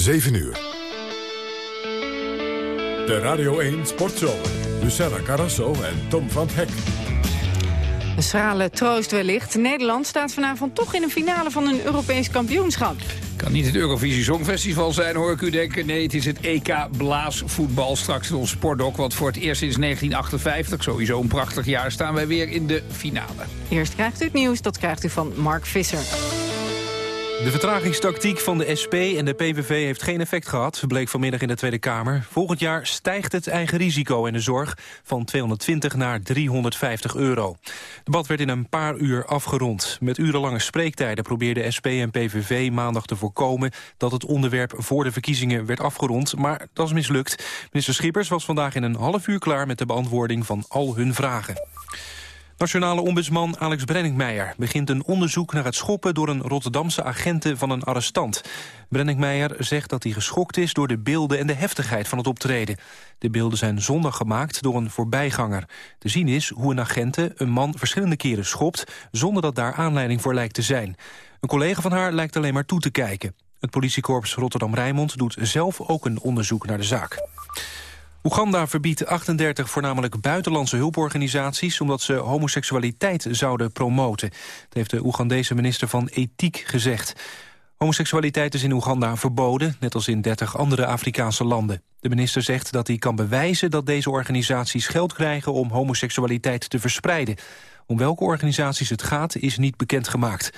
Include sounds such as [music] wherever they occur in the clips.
7 uur. De Radio 1 Sportshow. Luciana Carrasso en Tom van Hek. Een schrale troost wellicht. Nederland staat vanavond toch in een finale van een Europees kampioenschap. Kan niet het Eurovisie Songfestival zijn, hoor ik u denken. Nee, het is het EK Blaasvoetbal straks in ons sportdok. Want voor het eerst sinds 1958, sowieso een prachtig jaar... staan wij weer in de finale. Eerst krijgt u het nieuws, dat krijgt u van Mark Visser. De vertragingstactiek van de SP en de PVV heeft geen effect gehad, bleek vanmiddag in de Tweede Kamer. Volgend jaar stijgt het eigen risico in de zorg van 220 naar 350 euro. Het debat werd in een paar uur afgerond. Met urenlange spreektijden probeerden SP en PVV maandag te voorkomen dat het onderwerp voor de verkiezingen werd afgerond, maar dat is mislukt. Minister Schippers was vandaag in een half uur klaar met de beantwoording van al hun vragen. Nationale ombudsman Alex Brenningmeijer begint een onderzoek naar het schoppen door een Rotterdamse agenten van een arrestant. Brenningmeijer zegt dat hij geschokt is door de beelden en de heftigheid van het optreden. De beelden zijn zondag gemaakt door een voorbijganger. Te zien is hoe een agente een man verschillende keren schopt zonder dat daar aanleiding voor lijkt te zijn. Een collega van haar lijkt alleen maar toe te kijken. Het politiekorps Rotterdam-Rijnmond doet zelf ook een onderzoek naar de zaak. Oeganda verbiedt 38 voornamelijk buitenlandse hulporganisaties... omdat ze homoseksualiteit zouden promoten. Dat heeft de Oegandese minister van Ethiek gezegd. Homoseksualiteit is in Oeganda verboden, net als in 30 andere Afrikaanse landen. De minister zegt dat hij kan bewijzen dat deze organisaties geld krijgen... om homoseksualiteit te verspreiden. Om welke organisaties het gaat, is niet bekendgemaakt.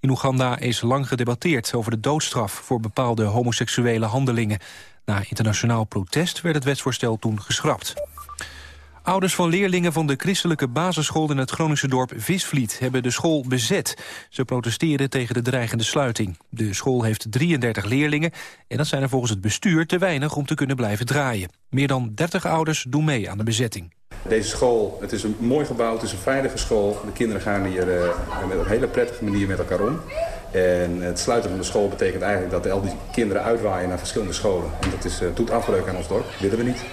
In Oeganda is lang gedebatteerd over de doodstraf... voor bepaalde homoseksuele handelingen. Na internationaal protest werd het wetsvoorstel toen geschrapt. Ouders van leerlingen van de christelijke basisschool in het Groningse dorp Visvliet hebben de school bezet. Ze protesteren tegen de dreigende sluiting. De school heeft 33 leerlingen en dat zijn er volgens het bestuur te weinig om te kunnen blijven draaien. Meer dan 30 ouders doen mee aan de bezetting. Deze school, het is een mooi gebouw, het is een veilige school. De kinderen gaan hier uh, met een hele prettige manier met elkaar om. En het sluiten van de school betekent eigenlijk dat al die kinderen uitwaaien naar verschillende scholen. En dat is, uh, doet afbreuk aan ons dorp, dat willen we niet.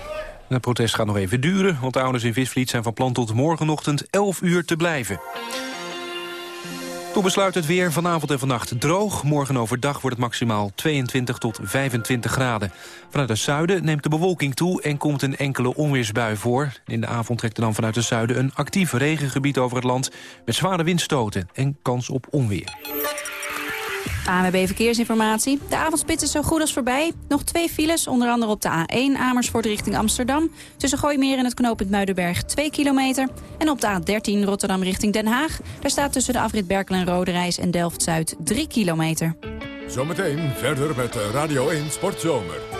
Het protest gaat nog even duren, want de ouders in Visvliet zijn van plan tot morgenochtend 11 uur te blijven. Toen besluit het weer vanavond en vannacht droog. Morgen overdag wordt het maximaal 22 tot 25 graden. Vanuit het zuiden neemt de bewolking toe en komt een enkele onweersbui voor. In de avond trekt er dan vanuit het zuiden een actief regengebied over het land... met zware windstoten en kans op onweer. ANWB Verkeersinformatie. De avondspits is zo goed als voorbij. Nog twee files, onder andere op de A1 Amersfoort richting Amsterdam. Tussen Gooimeer en het knooppunt Muidenberg 2 kilometer. En op de A13 Rotterdam richting Den Haag. Daar staat tussen de afrit Berkel en Roderijs en Delft-Zuid 3 kilometer. Zometeen verder met Radio 1 Sportzomer.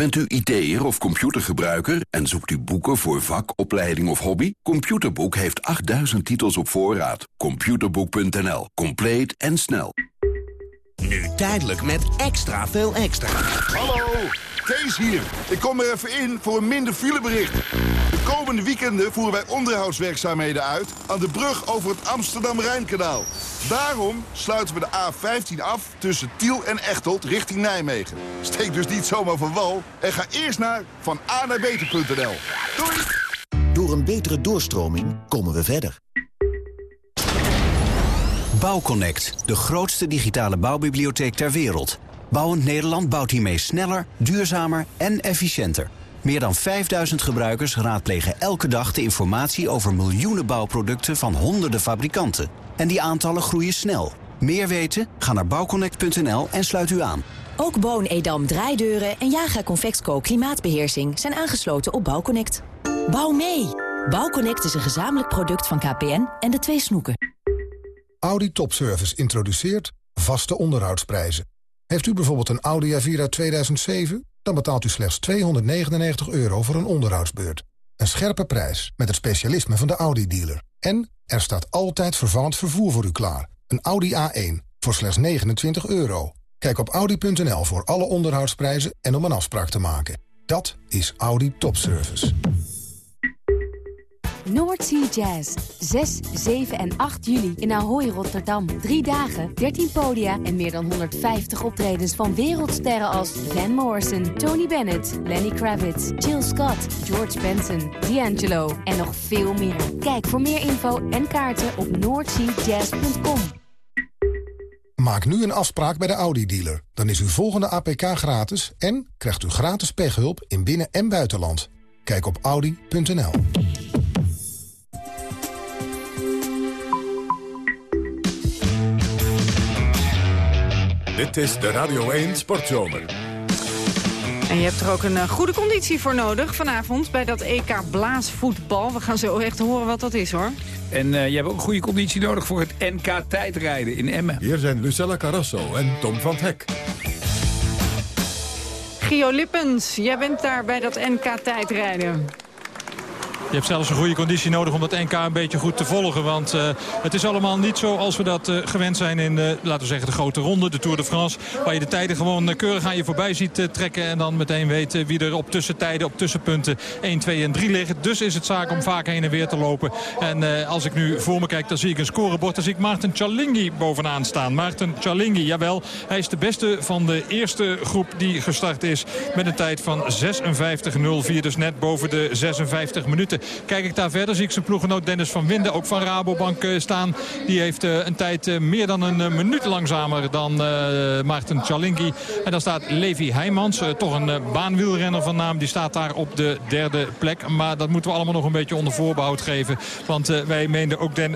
Bent u IT'er of computergebruiker en zoekt u boeken voor vak, opleiding of hobby? Computerboek heeft 8000 titels op voorraad. Computerboek.nl. Compleet en snel. Nu tijdelijk met extra veel extra. Hallo, Kees hier. Ik kom er even in voor een minder filebericht. De komende weekenden voeren wij onderhoudswerkzaamheden uit... aan de brug over het Amsterdam-Rijnkanaal. Daarom sluiten we de A15 af tussen Tiel en Echteld richting Nijmegen. Steek dus niet zomaar van wal en ga eerst naar van naar beter.nl. Doei! Door een betere doorstroming komen we verder. Bouwconnect, de grootste digitale bouwbibliotheek ter wereld. Bouwend Nederland bouwt hiermee sneller, duurzamer en efficiënter. Meer dan 5000 gebruikers raadplegen elke dag de informatie over miljoenen bouwproducten van honderden fabrikanten. En die aantallen groeien snel. Meer weten? Ga naar bouwconnect.nl en sluit u aan. Ook Boon Edam draaideuren en Jaga Convexco klimaatbeheersing zijn aangesloten op Bouwconnect. Bouw mee! Bouwconnect is een gezamenlijk product van KPN en de twee snoeken. Audi Topservice introduceert vaste onderhoudsprijzen. Heeft u bijvoorbeeld een Audi A4 uit 2007? Dan betaalt u slechts 299 euro voor een onderhoudsbeurt. Een scherpe prijs met het specialisme van de Audi-dealer. En er staat altijd vervangend vervoer voor u klaar. Een Audi A1 voor slechts 29 euro. Kijk op audi.nl voor alle onderhoudsprijzen en om een afspraak te maken. Dat is Audi Topservice. Noordsea Jazz. 6, 7 en 8 juli in Ahoy, Rotterdam. Drie dagen, 13 podia en meer dan 150 optredens van wereldsterren als Van Morrison, Tony Bennett, Lenny Kravitz, Jill Scott, George Benson, D'Angelo en nog veel meer. Kijk voor meer info en kaarten op noordseajazz.com. Maak nu een afspraak bij de Audi-dealer. Dan is uw volgende APK gratis en krijgt u gratis pechhulp in binnen- en buitenland. Kijk op audi.nl. Dit is de Radio 1 Sportzomer. En je hebt er ook een eh, goede conditie voor nodig vanavond bij dat EK blaasvoetbal. We gaan zo echt horen wat dat is hoor. En uh, je hebt ook een goede conditie nodig voor het NK tijdrijden in Emmen. Hier zijn Lucella Carrasso en Tom van Hek. Gio Lippens, jij bent daar bij dat NK tijdrijden. Je hebt zelfs een goede conditie nodig om dat NK een beetje goed te volgen. Want uh, het is allemaal niet zo als we dat uh, gewend zijn in, uh, laten we zeggen, de grote ronde. De Tour de France. Waar je de tijden gewoon keurig aan je voorbij ziet trekken. En dan meteen weet wie er op tussentijden, op tussenpunten 1, 2 en 3 liggen. Dus is het zaak om vaak heen en weer te lopen. En als ik nu voor me kijk, dan zie ik een scorebord. Dan zie ik Maarten Chalingi bovenaan staan. Maarten Chalingi, jawel. Hij is de beste van de eerste groep die gestart is. Met een tijd van 56.04. Dus net boven de 56 minuten. Kijk ik daar verder zie ik zijn ploeggenoot Dennis van Winden ook van Rabobank staan. Die heeft een tijd meer dan een minuut langzamer dan Maarten Chalingi. En dan staat Levi Heijmans, toch een baanwielrenner van naam. Die staat daar op de derde plek. Maar dat moeten we allemaal nog een beetje onder voorbehoud geven. Want wij meenden ook Den,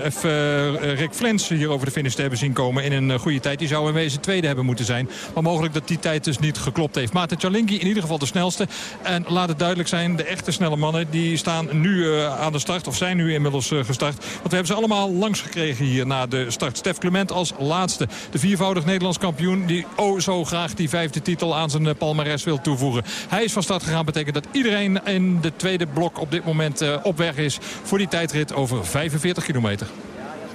Rick Flens hier over de finish te hebben zien komen in een goede tijd. Die zou in wezen tweede hebben moeten zijn. Maar mogelijk dat die tijd dus niet geklopt heeft. Maarten Chalingi in ieder geval de snelste. En laat het duidelijk zijn, de echte snelle mannen die staan nu uh, aan de start. Of zijn nu inmiddels uh, gestart. Want we hebben ze allemaal langs gekregen hier na de start. Stef Clement als laatste. De viervoudig Nederlands kampioen die oh zo graag die vijfde titel aan zijn uh, palmares wil toevoegen. Hij is van start gegaan. Betekent dat iedereen in de tweede blok op dit moment op weg is voor die tijdrit over 45 kilometer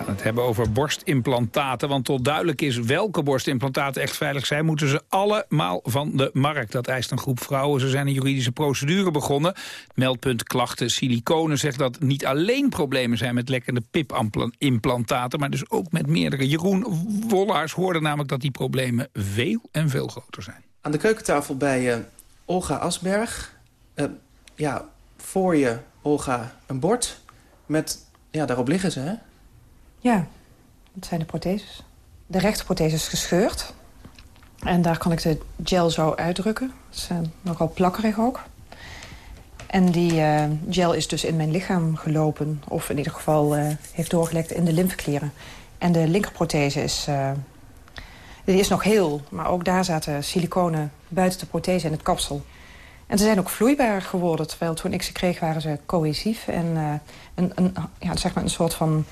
gaan het hebben over borstimplantaten. Want tot duidelijk is welke borstimplantaten echt veilig zijn... moeten ze allemaal van de markt. Dat eist een groep vrouwen. Ze zijn een juridische procedure begonnen. Meldpunt klachten siliconen zegt dat niet alleen problemen zijn... met lekkende pipimplantaten, maar dus ook met meerdere. Jeroen Wollaars hoorde namelijk dat die problemen veel en veel groter zijn. Aan de keukentafel bij uh, Olga Asberg. Uh, ja, voor je, Olga, een bord met... Ja, daarop liggen ze, hè? Ja, dat zijn de protheses. De rechterprothese is gescheurd. En daar kan ik de gel zo uitdrukken. Dat is uh, nogal plakkerig ook. En die uh, gel is dus in mijn lichaam gelopen. Of in ieder geval uh, heeft doorgelekt in de lymfeklieren. En de linkerprothese is, die is nog heel. Maar ook daar zaten siliconen buiten de prothese en het kapsel. En ze zijn ook vloeibaar geworden. Terwijl toen ik ze kreeg waren ze cohesief. En een, een, ja, zeg maar een soort van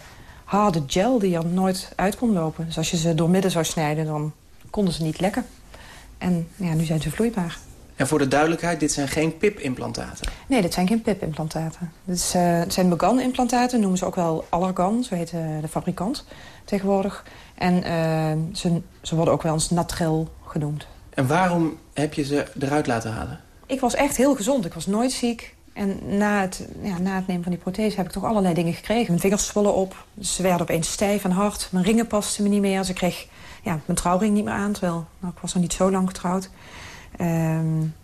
harde gel die er nooit uit kon lopen. Dus als je ze door midden zou snijden, dan konden ze niet lekken. En ja, nu zijn ze vloeibaar. En voor de duidelijkheid, dit zijn geen PIP-implantaten? Nee, dit zijn geen PIP-implantaten. Dit uh, het zijn Began-implantaten, noemen ze ook wel Allergan, zo heet de, de fabrikant tegenwoordig. En uh, ze, ze worden ook wel eens Natrel genoemd. En waarom heb je ze eruit laten halen? Ik was echt heel gezond. Ik was nooit ziek. En na het, ja, na het nemen van die prothese heb ik toch allerlei dingen gekregen. Mijn vingers zwollen op. Ze werden opeens stijf en hard. Mijn ringen pasten me niet meer. Ze kreeg ja, mijn trouwring niet meer aan. Terwijl nou, ik was nog niet zo lang getrouwd. Um,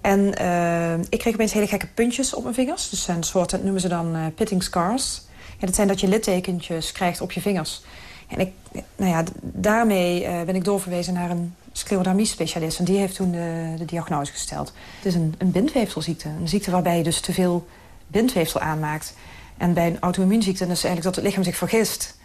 en uh, ik kreeg opeens hele gekke puntjes op mijn vingers. Dus een soort, dat noemen ze dan uh, pitting scars. Dat zijn dat je littekentjes krijgt op je vingers. En ik, nou ja, daarmee uh, ben ik doorverwezen naar een sclerodermie-specialist. En die heeft toen de, diagnose gesteld. Het is een, een bindweefselziekte. Een ziekte waarbij je dus te veel bindweefsel aanmaakt. En bij een auto-immuunziekte is eigenlijk dat het lichaam zich vergist.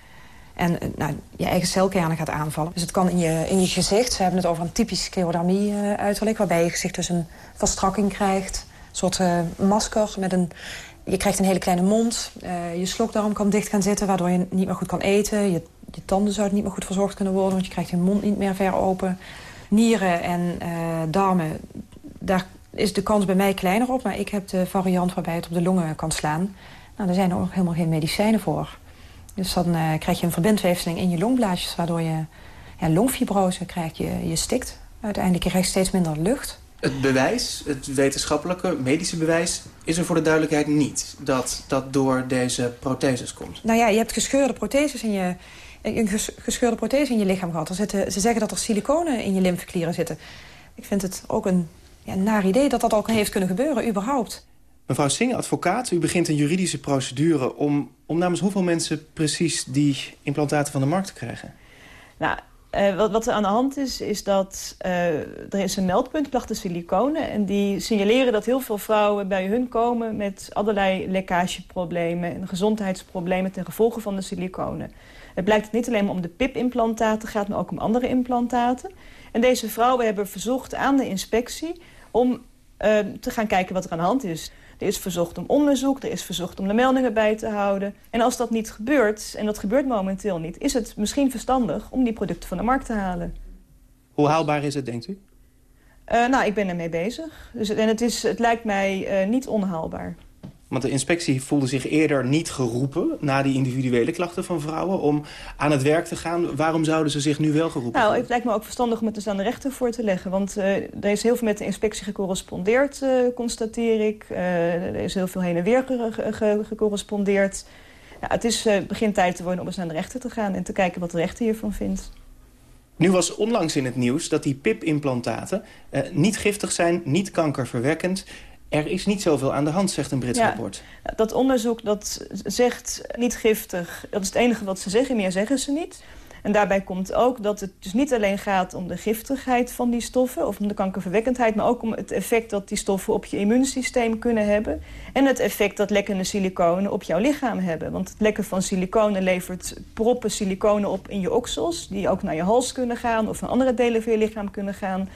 En nou, je eigen celkernen gaat aanvallen. Dus het kan in je, in je gezicht. Ze hebben het over een typisch sclerodermie-uiterlijk... waarbij je gezicht dus een verstrakking krijgt. Een soort uh, masker met een... Je krijgt een hele kleine mond. Uh, je slokdarm kan dicht gaan zitten... waardoor je niet meer goed kan eten. Je, je tanden zouden niet meer goed verzorgd kunnen worden... want je krijgt je mond niet meer ver open. Nieren en uh, darmen, daar is de kans bij mij kleiner op. Maar ik heb de variant waarbij het op de longen kan slaan. Nou, daar zijn er ook helemaal geen medicijnen voor. Dus dan uh, krijg je een verbindweefseling in je longblaasjes... waardoor je ja, longfibrose krijgt, je, je stikt. Uiteindelijk je krijgt steeds minder lucht. Het bewijs, het wetenschappelijke, medische bewijs... is er voor de duidelijkheid niet dat dat door deze protheses komt? Nou ja, je hebt gescheurde protheses in je, een gescheurde prothese in je lichaam gehad. Er zitten, ze zeggen dat er siliconen in je lymfeklieren zitten. Ik vind het ook een ja, naar idee dat dat ook heeft kunnen gebeuren, überhaupt. Mevrouw Singh, advocaat, u begint een juridische procedure... om, om namens hoeveel mensen precies die implantaten van de markt te krijgen? Nou, Uh, wat, wat, er aan de hand is, is dat uh, er is een meldpunt, klachten siliconen. En die signaleren dat heel veel vrouwen bij hun komen met allerlei lekkageproblemen en gezondheidsproblemen ten gevolge van de siliconen. Het blijkt dat het niet alleen om de PIP-implantaten gaat, maar ook om andere implantaten. En deze vrouwen hebben verzocht aan de inspectie om uh, te gaan kijken wat er aan de hand is. Er is verzocht om onderzoek, er is verzocht om de meldingen bij te houden. En als dat niet gebeurt, en dat gebeurt momenteel niet... is het misschien verstandig om die producten van de markt te halen. Hoe haalbaar is het, denkt u? Uh, nou, ik ben ermee bezig. Dus, en het, is, het lijkt mij uh, niet onhaalbaar. Want de inspectie voelde zich eerder niet geroepen... na die individuele klachten van vrouwen om aan het werk te gaan. Waarom zouden ze zich nu wel geroepen Nou, het lijkt me ook verstandig om het dus aan de rechter voor te leggen. Want uh, er is heel veel met de inspectie gecorrespondeerd, uh, constateer ik. Uh, er is heel veel heen en weer gecorrespondeerd. Het is begin tijd te worden om eens naar de rechter te gaan... en te kijken wat de rechter hiervan vindt. Nu was onlangs in het nieuws dat die PIP-implantaten niet giftig zijn... niet kankerverwekkend... Er is niet zoveel aan de hand, zegt een Brits ja, rapport. Dat onderzoek dat zegt niet giftig. Dat is het enige wat ze zeggen, meer zeggen ze niet. En daarbij komt ook dat het dus niet alleen gaat om de giftigheid van die stoffen... of om de kankerverwekkendheid, maar ook om het effect dat die stoffen op je immuunsysteem kunnen hebben. En het effect dat lekkende siliconen op jouw lichaam hebben. Want het lekken van siliconen levert proppen siliconen op in je oksels... die ook naar je hals kunnen gaan of naar andere delen van je lichaam kunnen gaan.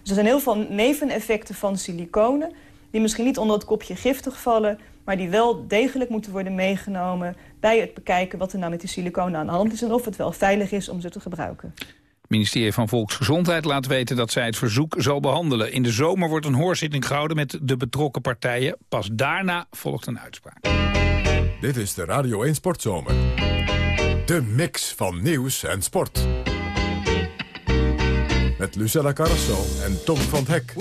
Dus er zijn heel veel neveneffecten van siliconen die misschien niet onder het kopje giftig vallen... maar die wel degelijk moeten worden meegenomen bij het bekijken... wat er nou met die siliconen aan de hand is... en of het wel veilig is om ze te gebruiken. Het ministerie van Volksgezondheid laat weten dat zij het verzoek zal behandelen. In de zomer wordt een hoorzitting gehouden met de betrokken partijen. Pas daarna volgt een uitspraak. Dit is de Radio 1 Sportzomer. De mix van nieuws en sport. Met Lucella Carrasso en Tom van Hek.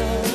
sun.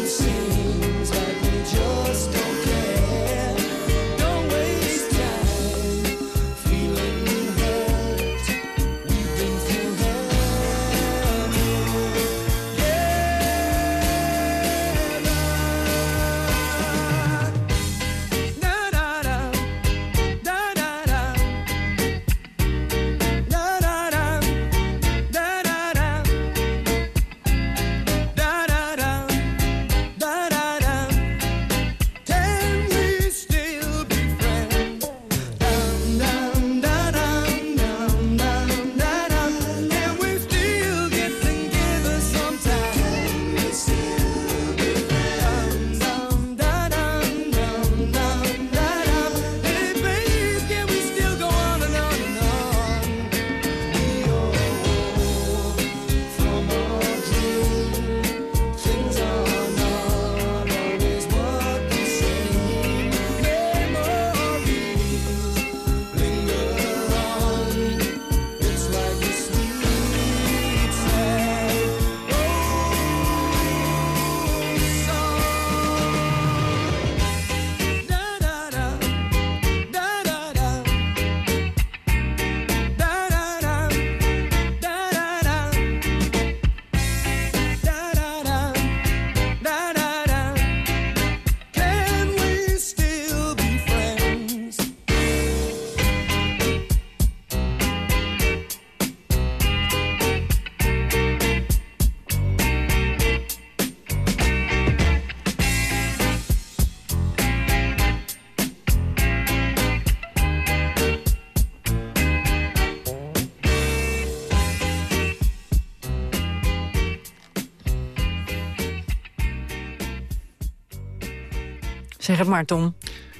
Zeg het maar, Tom.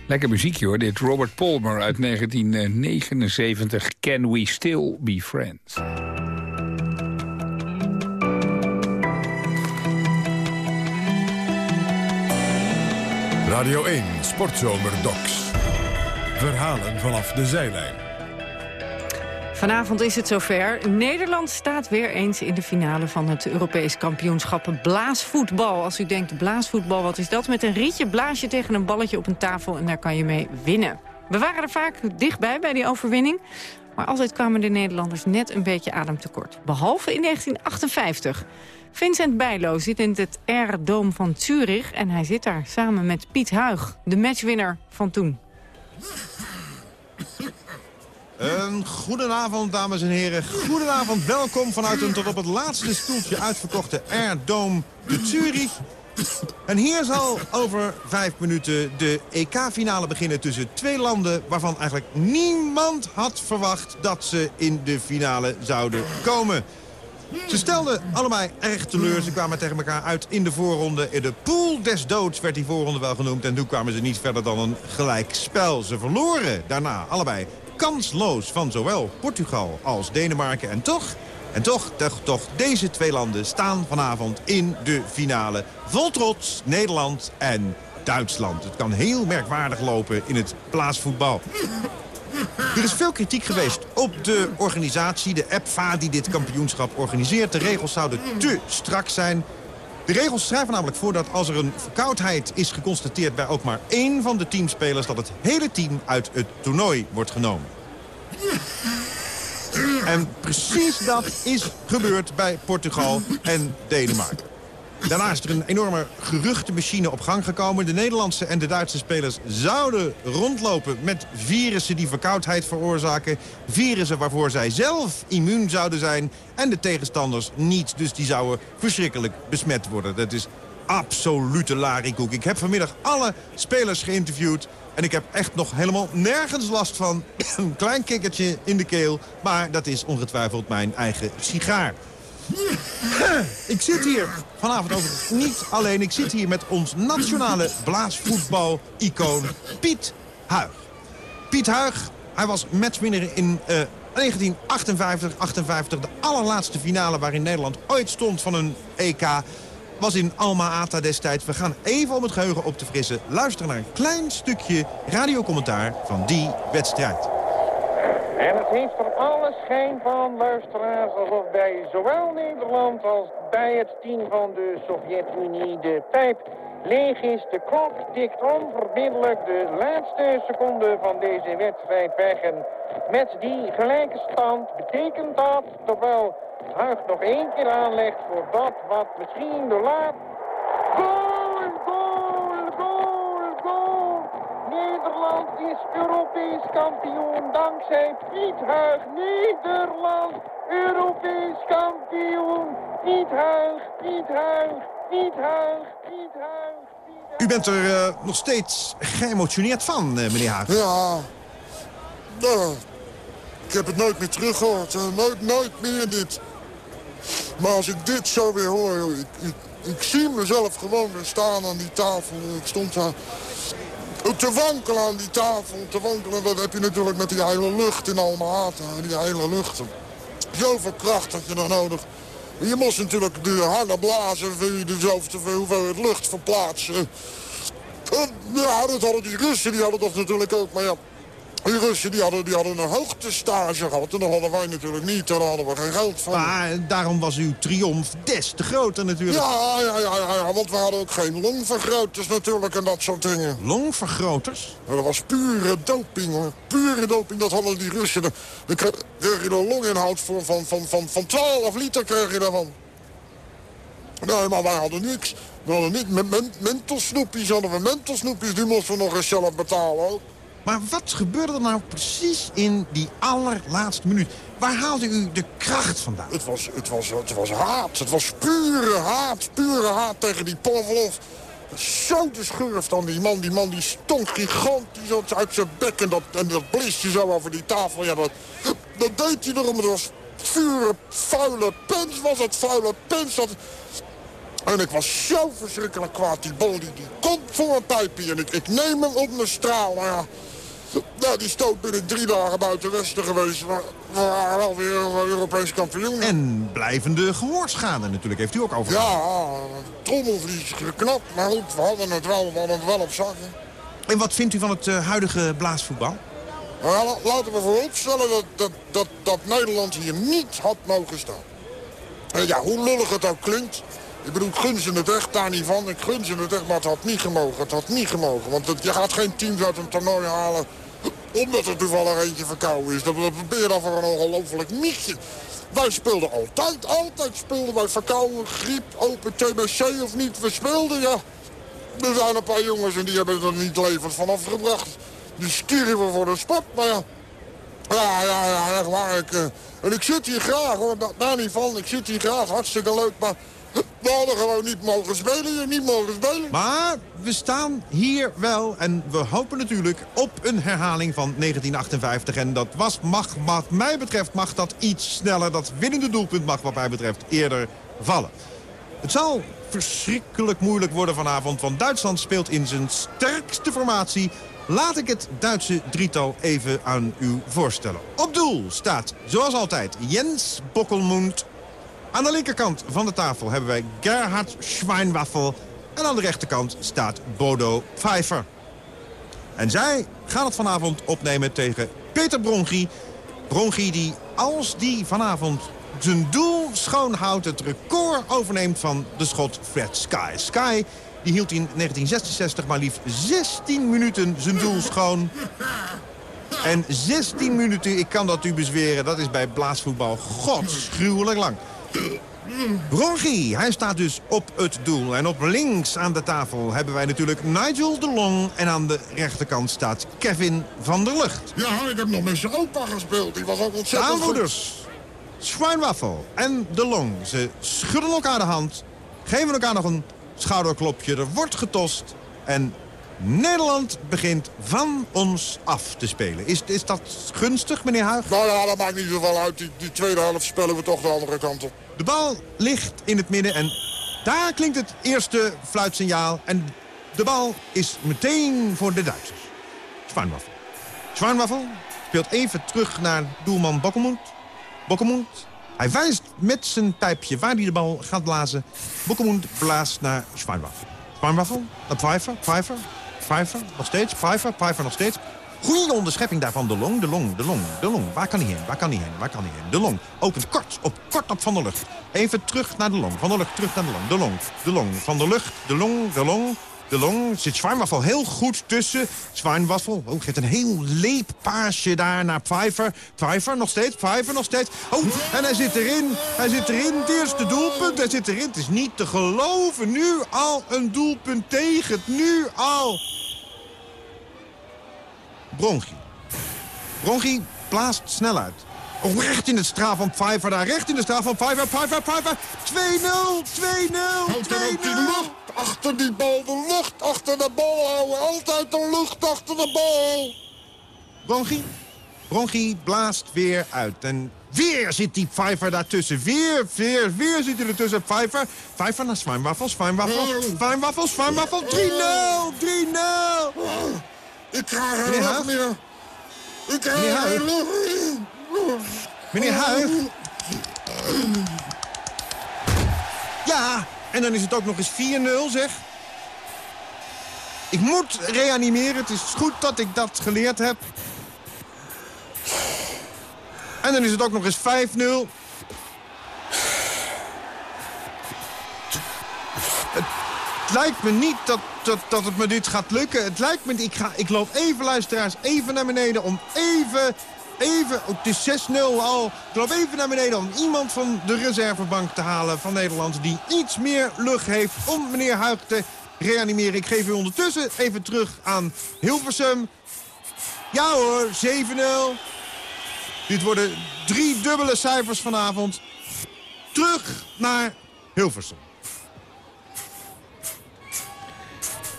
Lekker muziekje hoor, dit Robert Palmer uit 1979. Can we still be friends? Radio 1 Sportzomer Docs. Verhalen vanaf de zijlijn. Vanavond is het zover. Nederland staat weer eens in de finale van het Europees kampioenschap blaasvoetbal. Als u denkt blaasvoetbal, wat is dat? Met een rietje blaas je tegen een balletje op een tafel en daar kan je mee winnen. We waren er vaak dichtbij bij die overwinning. Maar altijd kwamen de Nederlanders net een beetje ademtekort. Behalve in 1958. Vincent Bijlo zit in het R-doom van Zurich en hij zit daar samen met Piet Huig, de matchwinner van toen. Een goedenavond, dames en heren. Goedenavond, welkom vanuit een tot op het laatste stoeltje uitverkochte Air Dome de Zurich. En hier zal over vijf minuten de EK-finale beginnen tussen twee landen... waarvan eigenlijk niemand had verwacht dat ze in de finale zouden komen. Ze stelden allebei erg teleur. Ze kwamen tegen elkaar uit in de voorronde. In de pool des doods werd die voorronde wel genoemd. En toen kwamen ze niet verder dan een gelijk spel. Ze verloren daarna allebei kansloos van zowel Portugal als Denemarken. En toch, en toch, toch, toch, deze twee landen staan vanavond in de finale. Vol trots Nederland en Duitsland. Het kan heel merkwaardig lopen in het plaatsvoetbal. Er is veel kritiek geweest op de organisatie, de EPFA die dit kampioenschap organiseert. De regels zouden te strak zijn. De regels schrijven namelijk voor dat als er een verkoudheid is geconstateerd bij ook maar één van de teamspelers... dat het hele team uit het toernooi wordt genomen. En precies dat is gebeurd bij Portugal en Denemarken. Daarna is er een enorme geruchtenmachine op gang gekomen. De Nederlandse en de Duitse spelers zouden rondlopen met virussen die verkoudheid veroorzaken. Virussen waarvoor zij zelf immuun zouden zijn en de tegenstanders niet. Dus die zouden verschrikkelijk besmet worden. Dat is absolute larikoek. Ik heb vanmiddag alle spelers geïnterviewd. En ik heb echt nog helemaal nergens last van [coughs] een klein kikkertje in de keel. Maar dat is ongetwijfeld mijn eigen sigaar. [laughs] Ik zit hier vanavond overigens niet alleen. Ik zit hier met ons nationale blaasvoetbal-icoon Piet Huig. Piet Huig, hij was matchwinner in 1958, 58, de allerlaatste finale waarin Nederland ooit stond van een EK was in Alma-Ata destijds. We gaan even om het geheugen op te frissen. Luisteren naar een klein stukje radiocommentaar van die wedstrijd. En het heeft er alle schijn van, luisteraars, alsof bij zowel Nederland als bij het team van de Sovjet-Unie de pijp leeg is. De klok tikt onverbiddelijk de laatste seconde van deze wedstrijd weg. En met die gelijke stand betekent dat, terwijl Huig nog één keer aanlegt voor dat wat misschien de laat... Nederland is Europees kampioen dankzij Piet Huig. Nederland, Europees kampioen. Piet Huig, Piet Huig, Piet Huig, Piet Huig. U bent er uh, nog steeds geëmotioneerd van, uh, meneer Haag. Ja. Ik heb het nooit meer teruggehoord. Uh, nooit, nooit meer dit. Maar als ik dit zo weer hoor... Ik, ik, ik zie mezelf gewoon weer staan aan die tafel. Ik stond daar te wankelen aan die tafel. Te wankelen, dat heb je natuurlijk met die hele lucht in Alma-Ata. Die hele lucht. Zoveel kracht had je nog nodig. Je moest natuurlijk de harde blazen, wil dezelfde hoeveelheid lucht verplaatsen. En, ja, dat hadden die Russen, die hadden toch natuurlijk ook. Maar ja, die Russen die hadden, die hadden een hoogtestage gehad. En dat hadden wij natuurlijk niet. Daar hadden we geen geld van. Maar daarom was uw triomf des te groter natuurlijk. Ja, ja, ja, ja, want we hadden ook geen longvergroters natuurlijk en dat soort dingen. Longvergroters? dat was pure doping hoor. Pure doping, dat hadden die Russen. Dan kreeg je een longinhoud van, van, van, van, van 12 liter kreeg je daarvan. Nee, maar wij hadden niks. We hadden niet met mentelsnoepjes, hadden we mentelsnoepjes. Die moesten we nog eens zelf betalen ook. Maar wat gebeurde er nou precies in die allerlaatste minuut? Waar haalde u de kracht vandaan? Het was, het was, het was haat. Het was pure haat. Pure haat tegen die Pavlov. Zo de schurft dan die man. Die man die stonk gigantisch uit zijn bek. En dat, en dat bliste zo over die tafel. Ja, dat, dat deed hij erom. Het was pure vuile pens was het. Vuile pens. Dat, En ik was zo verschrikkelijk kwaad. Die bal die, die komt voor een pijpje. En ik, ik neem hem op mijn straal. Nou, die stoot binnen drie dagen buiten Westen geweest. Maar we waren wel weer Europees kampioen. En blijvende gehoorschade natuurlijk, heeft u ook over. Ja, trommelvlies geknapt. Maar goed, we hadden het wel, we hadden het wel op zakken. En wat vindt u van het uh, huidige blaasvoetbal? Nou, laten we vooropstellen dat, dat, dat, dat Nederland hier niet had mogen staan. En ja, hoe lullig het ook klinkt. Ik bedoel, gun ze het echt daar niet van. Ik gun ze het echt, maar het had niet gemogen. Het had niet gemogen. Want het, je gaat geen teams uit een toernooi halen [laughs] omdat er toevallig eentje verkouden is. Dat, ben je dan voor een ongelooflijk mietje. Wij speelden altijd, altijd speelden wij verkouden, griep, open TBC of niet. We speelden, ja. Er zijn een paar jongens en die hebben er niet levend vanaf gebracht. Die sturen we voor de sport, maar ja. Ja, ja, ja, echt waar. Ik, uh, en ik zit hier graag, hoor, daar niet van. Ik zit hier graag, hartstikke leuk, maar... We hadden gewoon niet mogen spelen, niet mogen spelen. Maar we staan hier wel en we hopen natuurlijk op een herhaling van 1958. En dat was, mag, wat mij betreft mag dat iets sneller. Dat winnende doelpunt mag wat mij betreft eerder vallen. Het zal verschrikkelijk moeilijk worden vanavond, want Duitsland speelt in zijn sterkste formatie Laat ik het Duitse drietal even aan u voorstellen. Op doel staat, zoals altijd, Jens Bokkelmund. Aan de linkerkant van de tafel hebben wij Gerhard Schweinwaffel. En aan de rechterkant staat Bodo Pfeiffer. En zij gaan het vanavond opnemen tegen Peter Bronchi. Bronchi die, als die vanavond zijn doel schoonhoudt... het record overneemt van de schot Fred Sky. Sky die hield in 1966 maar liefst 16 minuten zijn doel schoon. En 16 minuten, ik kan dat u bezweren, dat is bij blaasvoetbal godsgruwelijk lang. Bronchi, hij staat dus op het doel. En op links aan de tafel hebben wij natuurlijk Nigel de Long. En aan de rechterkant staat Kevin van der Lucht. Ja, ik heb nog met zijn opa gespeeld. Die was ook ontzettend Aanvoerders, Schweinwaffel en de Long. Ze schudden elkaar de hand, geven elkaar nog een schouderklopje. Er wordt getost. En Nederland begint van ons af te spelen. Is, is dat gunstig, meneer Huig? Nou ja, dat maakt niet zoveel uit. Die, die tweede helft spelen we toch de andere kant op. De bal ligt in het midden en daar klinkt het eerste fluitsignaal. En de bal is meteen voor de Duitsers. Zwaanwaffel. Zwaanwaffel speelt even terug naar doelman Bokkelmoed. Bokkelmoed hij wijst met zijn pijpje waar hij de bal gaat blazen. Boekemund blaast naar Schweinwaffel. Schweinwaffel, naar Pfeiffer, Pfeiffer, Pfeiffer, nog steeds, Pfeiffer, Pfeiffer nog steeds. Goede onderschepping daarvan, de long, de long, de long, de long. Waar kan hij heen, waar kan hij heen, waar kan hij heen? De long. Opent kort, op, kort op Van der Lucht. Even terug naar de long, Van der Lucht terug naar de long, de long, de long, Van der Lucht, de long, de long, de Long zit Zwaanwaffel heel goed tussen. Zwaanwaffel oh, geeft een heel leep paasje daar naar Pfeiffer. Pfeiffer nog steeds, Pfeiffer nog steeds. Oh, en hij zit erin. Hij zit erin. Het eerste doelpunt. Hij zit erin. Het is niet te geloven. Nu al een doelpunt tegen. Nu al. Bronchi. Bronchi blaast snel uit. Oh, recht in de straal van Pfeiffer daar. Recht in de straal van Pfeiffer. Pfeiffer, Pfeiffer. 2-0, 2-0, 2-0 achter die bal, de lucht achter de bal houden. Altijd de lucht achter de bal. Bronchi, Bronchi blaast weer uit. En weer zit die Pfeiffer daartussen. Weer, weer, weer zit hij ertussen. Pfeiffer, Pfeiffer naar Zwijnwaffels, Zwijnwaffels, Zwijnwaffels, Zwijnwaffels. 3-0, 3-0. Ik krijg geen lucht meer. Ik krijg geen lucht Meneer Huig. Ja, en dan is het ook nog eens 4-0, zeg. Ik moet reanimeren. Het is goed dat ik dat geleerd heb. En dan is het ook nog eens 5-0. Het lijkt me niet dat, dat, dat het me dit gaat lukken. Het lijkt me... Ik, ga, ik loop even, luisteraars, even naar beneden... om even even, het is 6-0 al. Loop even naar beneden om iemand van de reservebank te halen van Nederland... die iets meer lucht heeft om meneer Huig te reanimeren. Ik geef u ondertussen even terug aan Hilversum. Ja hoor, 7-0. Dit worden drie dubbele cijfers vanavond. Terug naar Hilversum.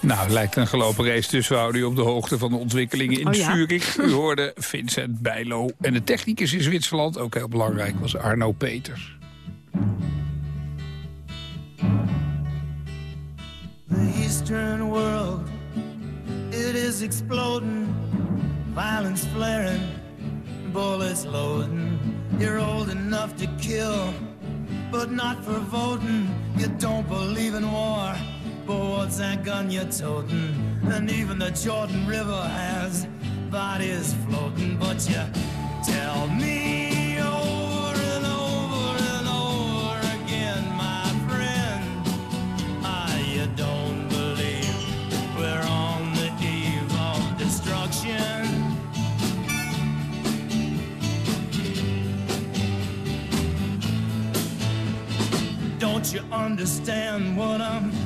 Nou, lijkt een gelopen race, dus we houden u op de hoogte van de ontwikkelingen in oh, Zurich. U hoorde Vincent Bijlo. En de technicus in Zwitserland, ook heel belangrijk, was Arno Peters. Western world. It is exploding, violence flaring, bullets loading. You're old enough to kill, but not for voting. You don't believe in war, what's that gun you're toting? And even the Jordan River has bodies floating, but you tell me over and over and over again, my friend, ah, you don't believe we're on the eve of destruction. Don't you understand what I'm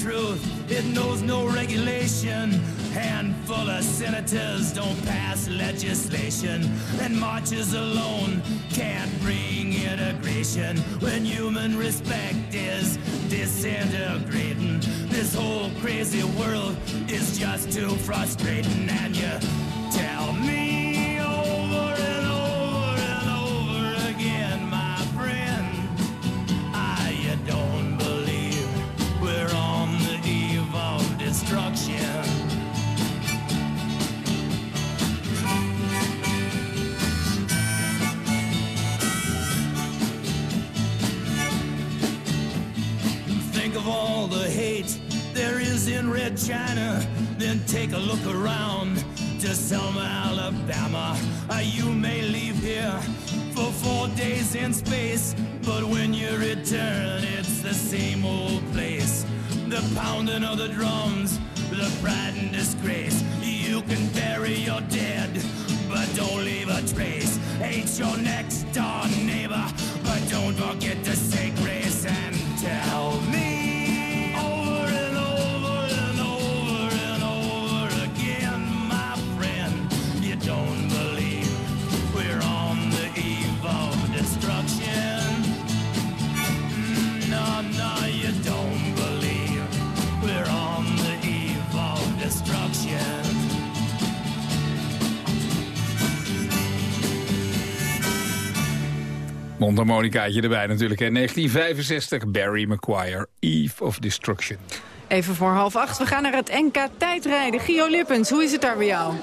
truth, it knows no regulation. Handful of senators don't pass legislation, and marches alone can't bring integration when human respect is disintegrating. This whole crazy world is just too frustrating, and you Mondharmonicaatje erbij natuurlijk. hè. 1965, Barry McGuire, Eve of Destruction. Even voor half acht, we gaan naar het NK tijdrijden. Gio Lippens, hoe is het daar bij jou?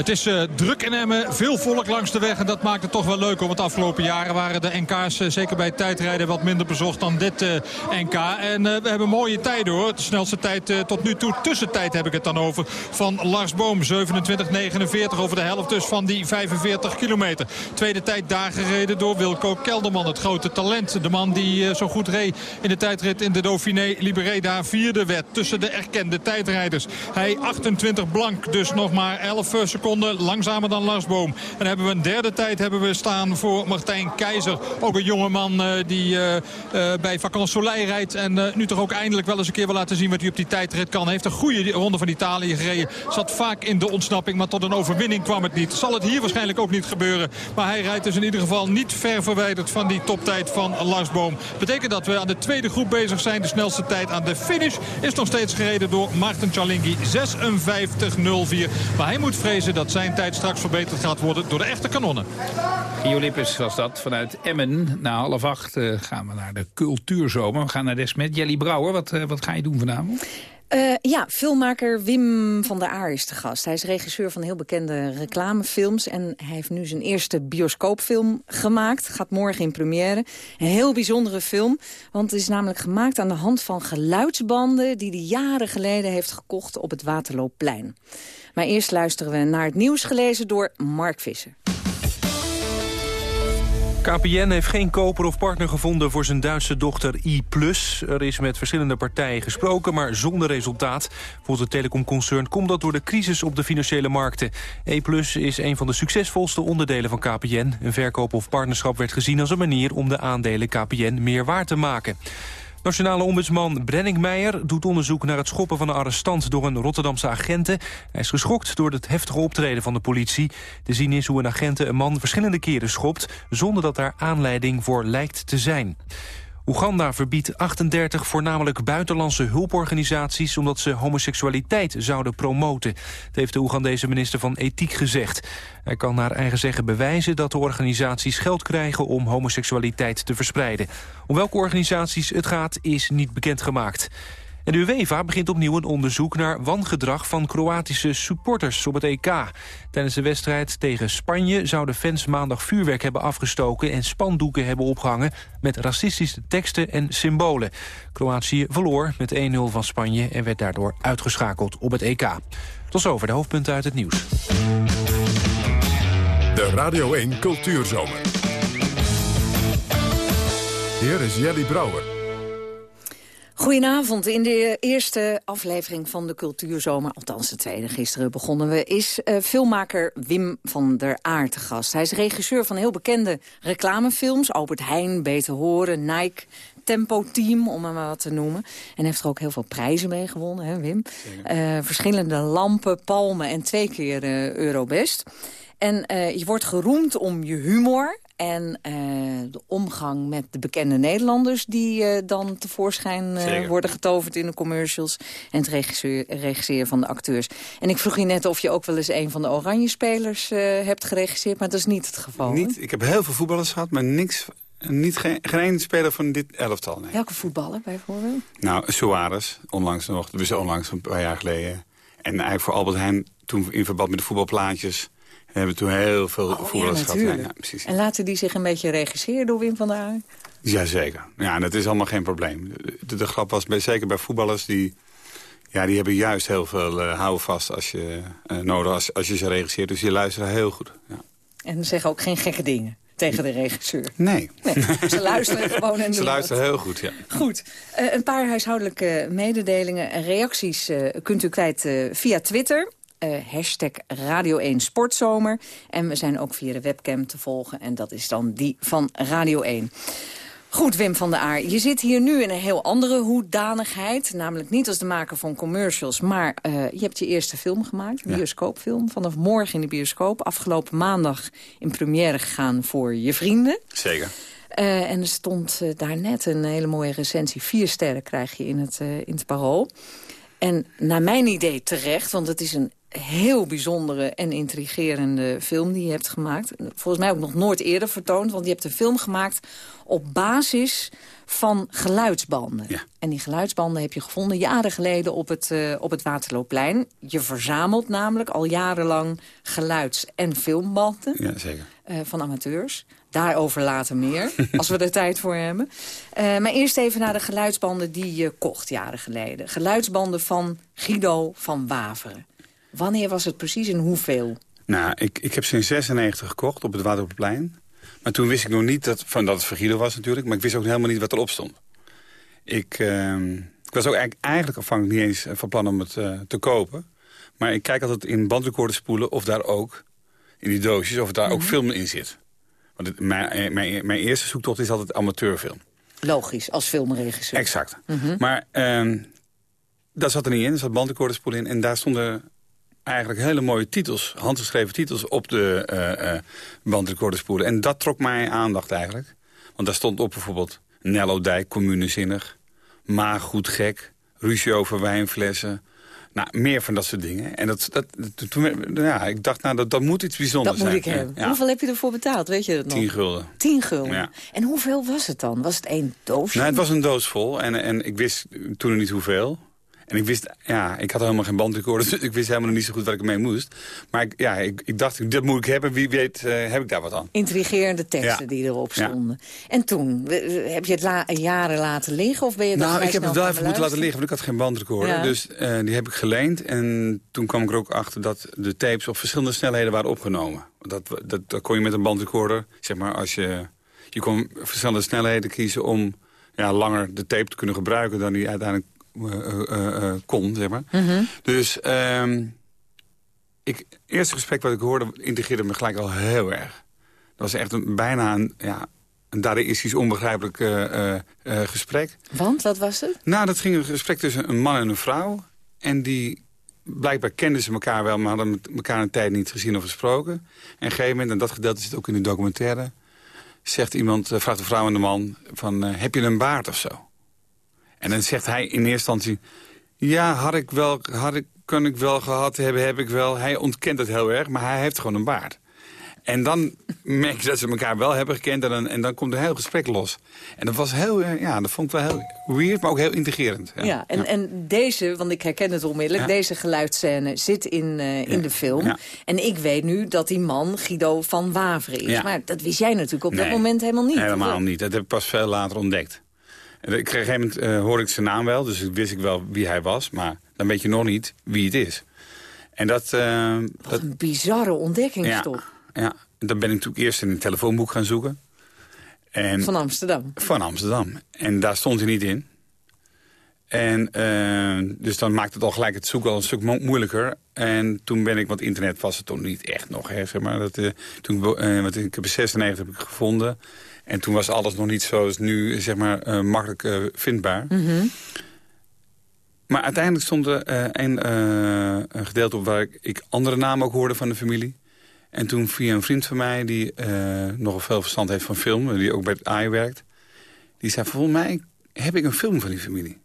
Het is eh, druk in Emmen, veel volk langs de weg. En dat maakt het toch wel leuk. Want de afgelopen jaren waren de NK's, eh, zeker bij tijdrijden, wat minder bezocht dan dit eh, NK. En we hebben mooie tijden hoor. De snelste tijd tot nu toe, tussentijd heb ik het dan over, van Lars Boom. 27.49 over de helft dus van die 45 kilometer. Tweede tijd daar gereden door Wilco Kelderman. Het grote talent. De man die zo goed reed in de tijdrit in de Dauphiné Libéré. Daar vierde werd tussen de erkende tijdrijders. Hij 28 blank, dus nog maar 11 seconden langzamer dan Lars Boom. En hebben we een derde tijd hebben we staan voor Martijn Keizer. Ook een jongeman uh, die uh, uh, bij Vakant Soleil rijdt. En nu toch ook eindelijk wel eens een keer wil laten zien wat hij op die tijdrit kan. Hij heeft een goede ronde van Italië gereden. Zat vaak in de ontsnapping, maar tot een overwinning kwam het niet. Zal het hier waarschijnlijk ook niet gebeuren. Maar hij rijdt dus in ieder geval niet ver verwijderd van die toptijd van Lars Boom. Betekent dat we aan de tweede groep bezig zijn. De snelste tijd aan de finish is nog steeds gereden door Maarten Cialinghi. 56.04. Maar hij moet vrezen dat zijn tijd straks verbeterd gaat worden door de echte kanonnen. Olympus was dat. Vanuit Emmen, na half acht, uh, gaan we naar de cultuurzomer. We gaan naar Desmet. Jelly Brouwer, wat, uh, wat ga je doen vanavond? Uh, ja, filmmaker Wim van der Aar is de gast. Hij is regisseur van heel bekende reclamefilms. En hij heeft nu zijn eerste bioscoopfilm gemaakt. Gaat morgen in première. Een heel bijzondere film. Want het is namelijk gemaakt aan de hand van geluidsbanden... die hij jaren geleden heeft gekocht op het Waterloopplein. Maar eerst luisteren we naar het nieuws gelezen door Mark Visser. KPN heeft geen koper of partner gevonden voor zijn Duitse dochter I+. Er is met verschillende partijen gesproken, maar zonder resultaat. Volgens het telecomconcern komt dat door de crisis op de financiële markten. E is een van de succesvolste onderdelen van KPN. Een verkoop of partnerschap werd gezien als een manier om de aandelen KPN meer waard te maken. Nationale ombudsman Brenning Meijer doet onderzoek naar het schoppen van een arrestant door een Rotterdamse agenten. Hij is geschokt door het heftige optreden van de politie. Te zien is hoe een agenten een man verschillende keren schopt zonder dat daar aanleiding voor lijkt te zijn. Oeganda verbiedt 38 voornamelijk buitenlandse hulporganisaties... omdat ze homoseksualiteit zouden promoten. Dat heeft de Oegandese minister van Ethiek gezegd. Hij kan naar eigen zeggen bewijzen dat de organisaties geld krijgen... om homoseksualiteit te verspreiden. Om welke organisaties het gaat, is niet bekendgemaakt. En de UEFA begint opnieuw een onderzoek naar wangedrag van Kroatische supporters op het EK. Tijdens de wedstrijd tegen Spanje zouden fans maandag vuurwerk hebben afgestoken en spandoeken hebben opgehangen met racistische teksten en symbolen. Kroatië verloor met 1-0 van Spanje en werd daardoor uitgeschakeld op het EK. Tot zover de hoofdpunten uit het nieuws. De Radio 1 Cultuurzomer. Hier is Jelly Brouwer. Goedenavond. In de eerste aflevering van de Cultuurzomer, althans de tweede, gisteren begonnen we, is uh, filmmaker Wim van der Aar te gast. Hij is regisseur van heel bekende reclamefilms, Albert Heijn, Beter Horen, Nike, Tempo Team, om maar wat te noemen. En heeft er ook heel veel prijzen mee gewonnen, hè, Wim. Uh, verschillende lampen, palmen en twee keer uh, Eurobest. En uh, je wordt geroemd om je humor en uh, de omgang met de bekende Nederlanders... die uh, dan tevoorschijn worden getoverd in de commercials... en het regisseren van de acteurs. En ik vroeg je net of je ook wel eens een van de oranje spelers hebt geregisseerd... maar dat is niet het geval. Niet, ik heb heel veel voetballers gehad, maar niks, niet, geen, speler van dit elftal. Nee. Welke voetballer bijvoorbeeld? Nou, Suarez, onlangs nog, dus onlangs een paar jaar geleden. En eigenlijk voor Albert Heijn, toen in verband met de voetbalplaatjes we hebben toen heel veel oh, voetballers gehad. Ja, ja, precies. En laten die zich een beetje regisseren door Wim van der Aar? Jazeker. Ja, dat is allemaal geen probleem. De, de grap was, bij, zeker bij voetballers... die ja, die hebben juist heel veel uh, houden vast als je, uh, nodig als, als je ze regisseert. Dus die luisteren heel goed. Ja. En zeggen ook geen gekke dingen tegen de regisseur? Nee. nee ze luisteren [laughs] gewoon en Ze luisteren heel goed, ja. Goed. Uh, een paar huishoudelijke mededelingen en reacties kunt u kwijt via Twitter. Uh, hashtag Radio 1 Sportzomer. En we zijn ook via de webcam te volgen. En dat is dan die van Radio 1. Goed, Wim van der Aar. Je zit hier nu in een heel andere hoedanigheid. Namelijk niet als de maker van commercials. Maar uh, je hebt je eerste film gemaakt. Een ja. bioscoopfilm. Vanaf morgen in de bioscoop. Afgelopen maandag in première gegaan voor je vrienden. Zeker. Uh, en er stond uh, daar net een hele mooie recensie. Vier sterren krijg je in het, in het parool. En naar mijn idee terecht, want het is een heel bijzondere en intrigerende film die je hebt gemaakt. Volgens mij ook nog nooit eerder vertoond. Want je hebt een film gemaakt op basis van geluidsbanden. Ja. En die geluidsbanden heb je gevonden jaren geleden op het, uh, op het Waterloopplein. Je verzamelt namelijk al jarenlang geluids- en filmbanden. Ja, zeker. Uh, van amateurs. Daarover later meer, [laughs] als we er tijd voor hebben. Uh, maar eerst even naar de geluidsbanden die je kocht jaren geleden. Geluidsbanden van Guido van Waveren. Wanneer was het precies en hoeveel? Nou, ik, ik heb in 96 gekocht op het Waterplein. Maar toen wist ik nog niet dat, van dat het Vergido was natuurlijk. Maar ik wist ook helemaal niet wat erop stond. Ik, uh, ik was ook eigenlijk, eigenlijk afhankelijk niet eens van plan om het uh, te kopen. Maar ik kijk altijd in bandrecorder spoelen of daar ook, in die doosjes, of daar mm -hmm. ook film in zit. Want het, mijn, mijn, mijn, eerste zoektocht is altijd amateurfilm. Logisch, als filmregisseur. Exact. Mm -hmm. Maar uh, dat zat er niet in, er zat bandrecorderspoel in. En daar stonden eigenlijk hele mooie titels, handgeschreven titels... op de uh, uh, bandrecorderspoelen. En dat trok mijn aandacht eigenlijk. Want daar stond op bijvoorbeeld Nello Dijk, communezinnig... Maag goed gek, ruzie over wijnflessen... Nou, meer van dat soort dingen. En dat, dat, toen, ja, ik dacht, nou, dat, dat moet iets bijzonders zijn. Dat moet ik hebben. Ja. Hoeveel heb je ervoor betaald, weet je dat nog? Tien gulden. Tien gulden. Ja. En hoeveel was het dan? Was het één doos? Nou, het was een doos vol. En, en ik wist toen niet hoeveel. En ik wist, ja, ik had helemaal geen bandrecorder, [laughs] dus ik wist helemaal niet zo goed wat ik ermee moest. Maar ik, ja, ik, ik dacht, dat moet ik hebben, wie weet uh, heb ik daar wat aan. Intrigerende teksten ja. die erop stonden. Ja. En toen, heb je het la jaren laten liggen of ben je Nou, ik heb het wel even moeten laten liggen, want ik had geen bandrecorder. Ja. Dus uh, die heb ik geleend en toen kwam ik er ook achter dat de tapes op verschillende snelheden waren opgenomen. Dat, dat, dat kon je met een bandrecorder, zeg maar, als je je kon versnelde snelheden kiezen om ja, langer de tape te kunnen gebruiken... dan die uiteindelijk kon, zeg maar. Mhm. Dus ehm ik, het eerste gesprek wat ik hoorde integreerde me gelijk al heel erg. Dat was echt een, bijna een, ja, een dadaïstisch onbegrijpelijk eh, eh, eh, gesprek. Want, wat was het? Nou, dat ging een gesprek tussen een man en een vrouw. En die, blijkbaar kenden ze elkaar wel, maar hadden elkaar een tijd niet gezien of gesproken. En op een gegeven moment, en dat gedeelte zit ook in de documentaire... zegt iemand, vraagt de vrouw aan de man, van, heb je een baard of zo? En dan zegt hij in eerste instantie... Ja, had ik wel, had ik, kan ik wel gehad hebben, heb ik wel. Hij ontkent het heel erg, maar hij heeft gewoon een baard. En dan [laughs] merk je dat ze elkaar wel hebben gekend en dan, en dan komt een heel gesprek los. En dat was heel, eh, ja, dat vond ik wel heel weird, maar ook heel integrerend. Ja, en, en deze, want ik herken het onmiddellijk, Ja. deze geluidsscène zit in, eh, in Ja. de film. Ja. En ik weet nu dat die man Guido van Waveren is. Ja. Maar dat wist jij natuurlijk op dat moment helemaal niet. Helemaal niet. Dat heb ik pas veel later ontdekt. En ik kreeg op een gegeven moment eh, hoorde ik zijn naam wel, dus wist ik wel wie hij was. Maar dan weet je nog niet wie het is. En dat... eh, dat Een bizarre ontdekking ja, toch? ja, dan ben ik natuurlijk eerst in een telefoonboek gaan zoeken. En, Van Amsterdam. Van Amsterdam. En daar stond hij niet in. En eh, dus dan maakt het al gelijk het zoeken al een stuk mo- moeilijker. En toen ben ik, want internet was het toen niet echt nog. Hè, zeg maar, dat, toen, want ik heb in 96 heb ik gevonden. En toen was alles nog niet zoals nu, zeg maar, eh, makkelijk eh, vindbaar. Mhm. Maar uiteindelijk stond er eh, een, een gedeelte op waar ik, ik andere namen ook hoorde van de familie. En toen via een vriend van mij, die nogal veel verstand heeft van film... die ook bij het AI werkt... die zei, volgens mij heb ik een film van die familie.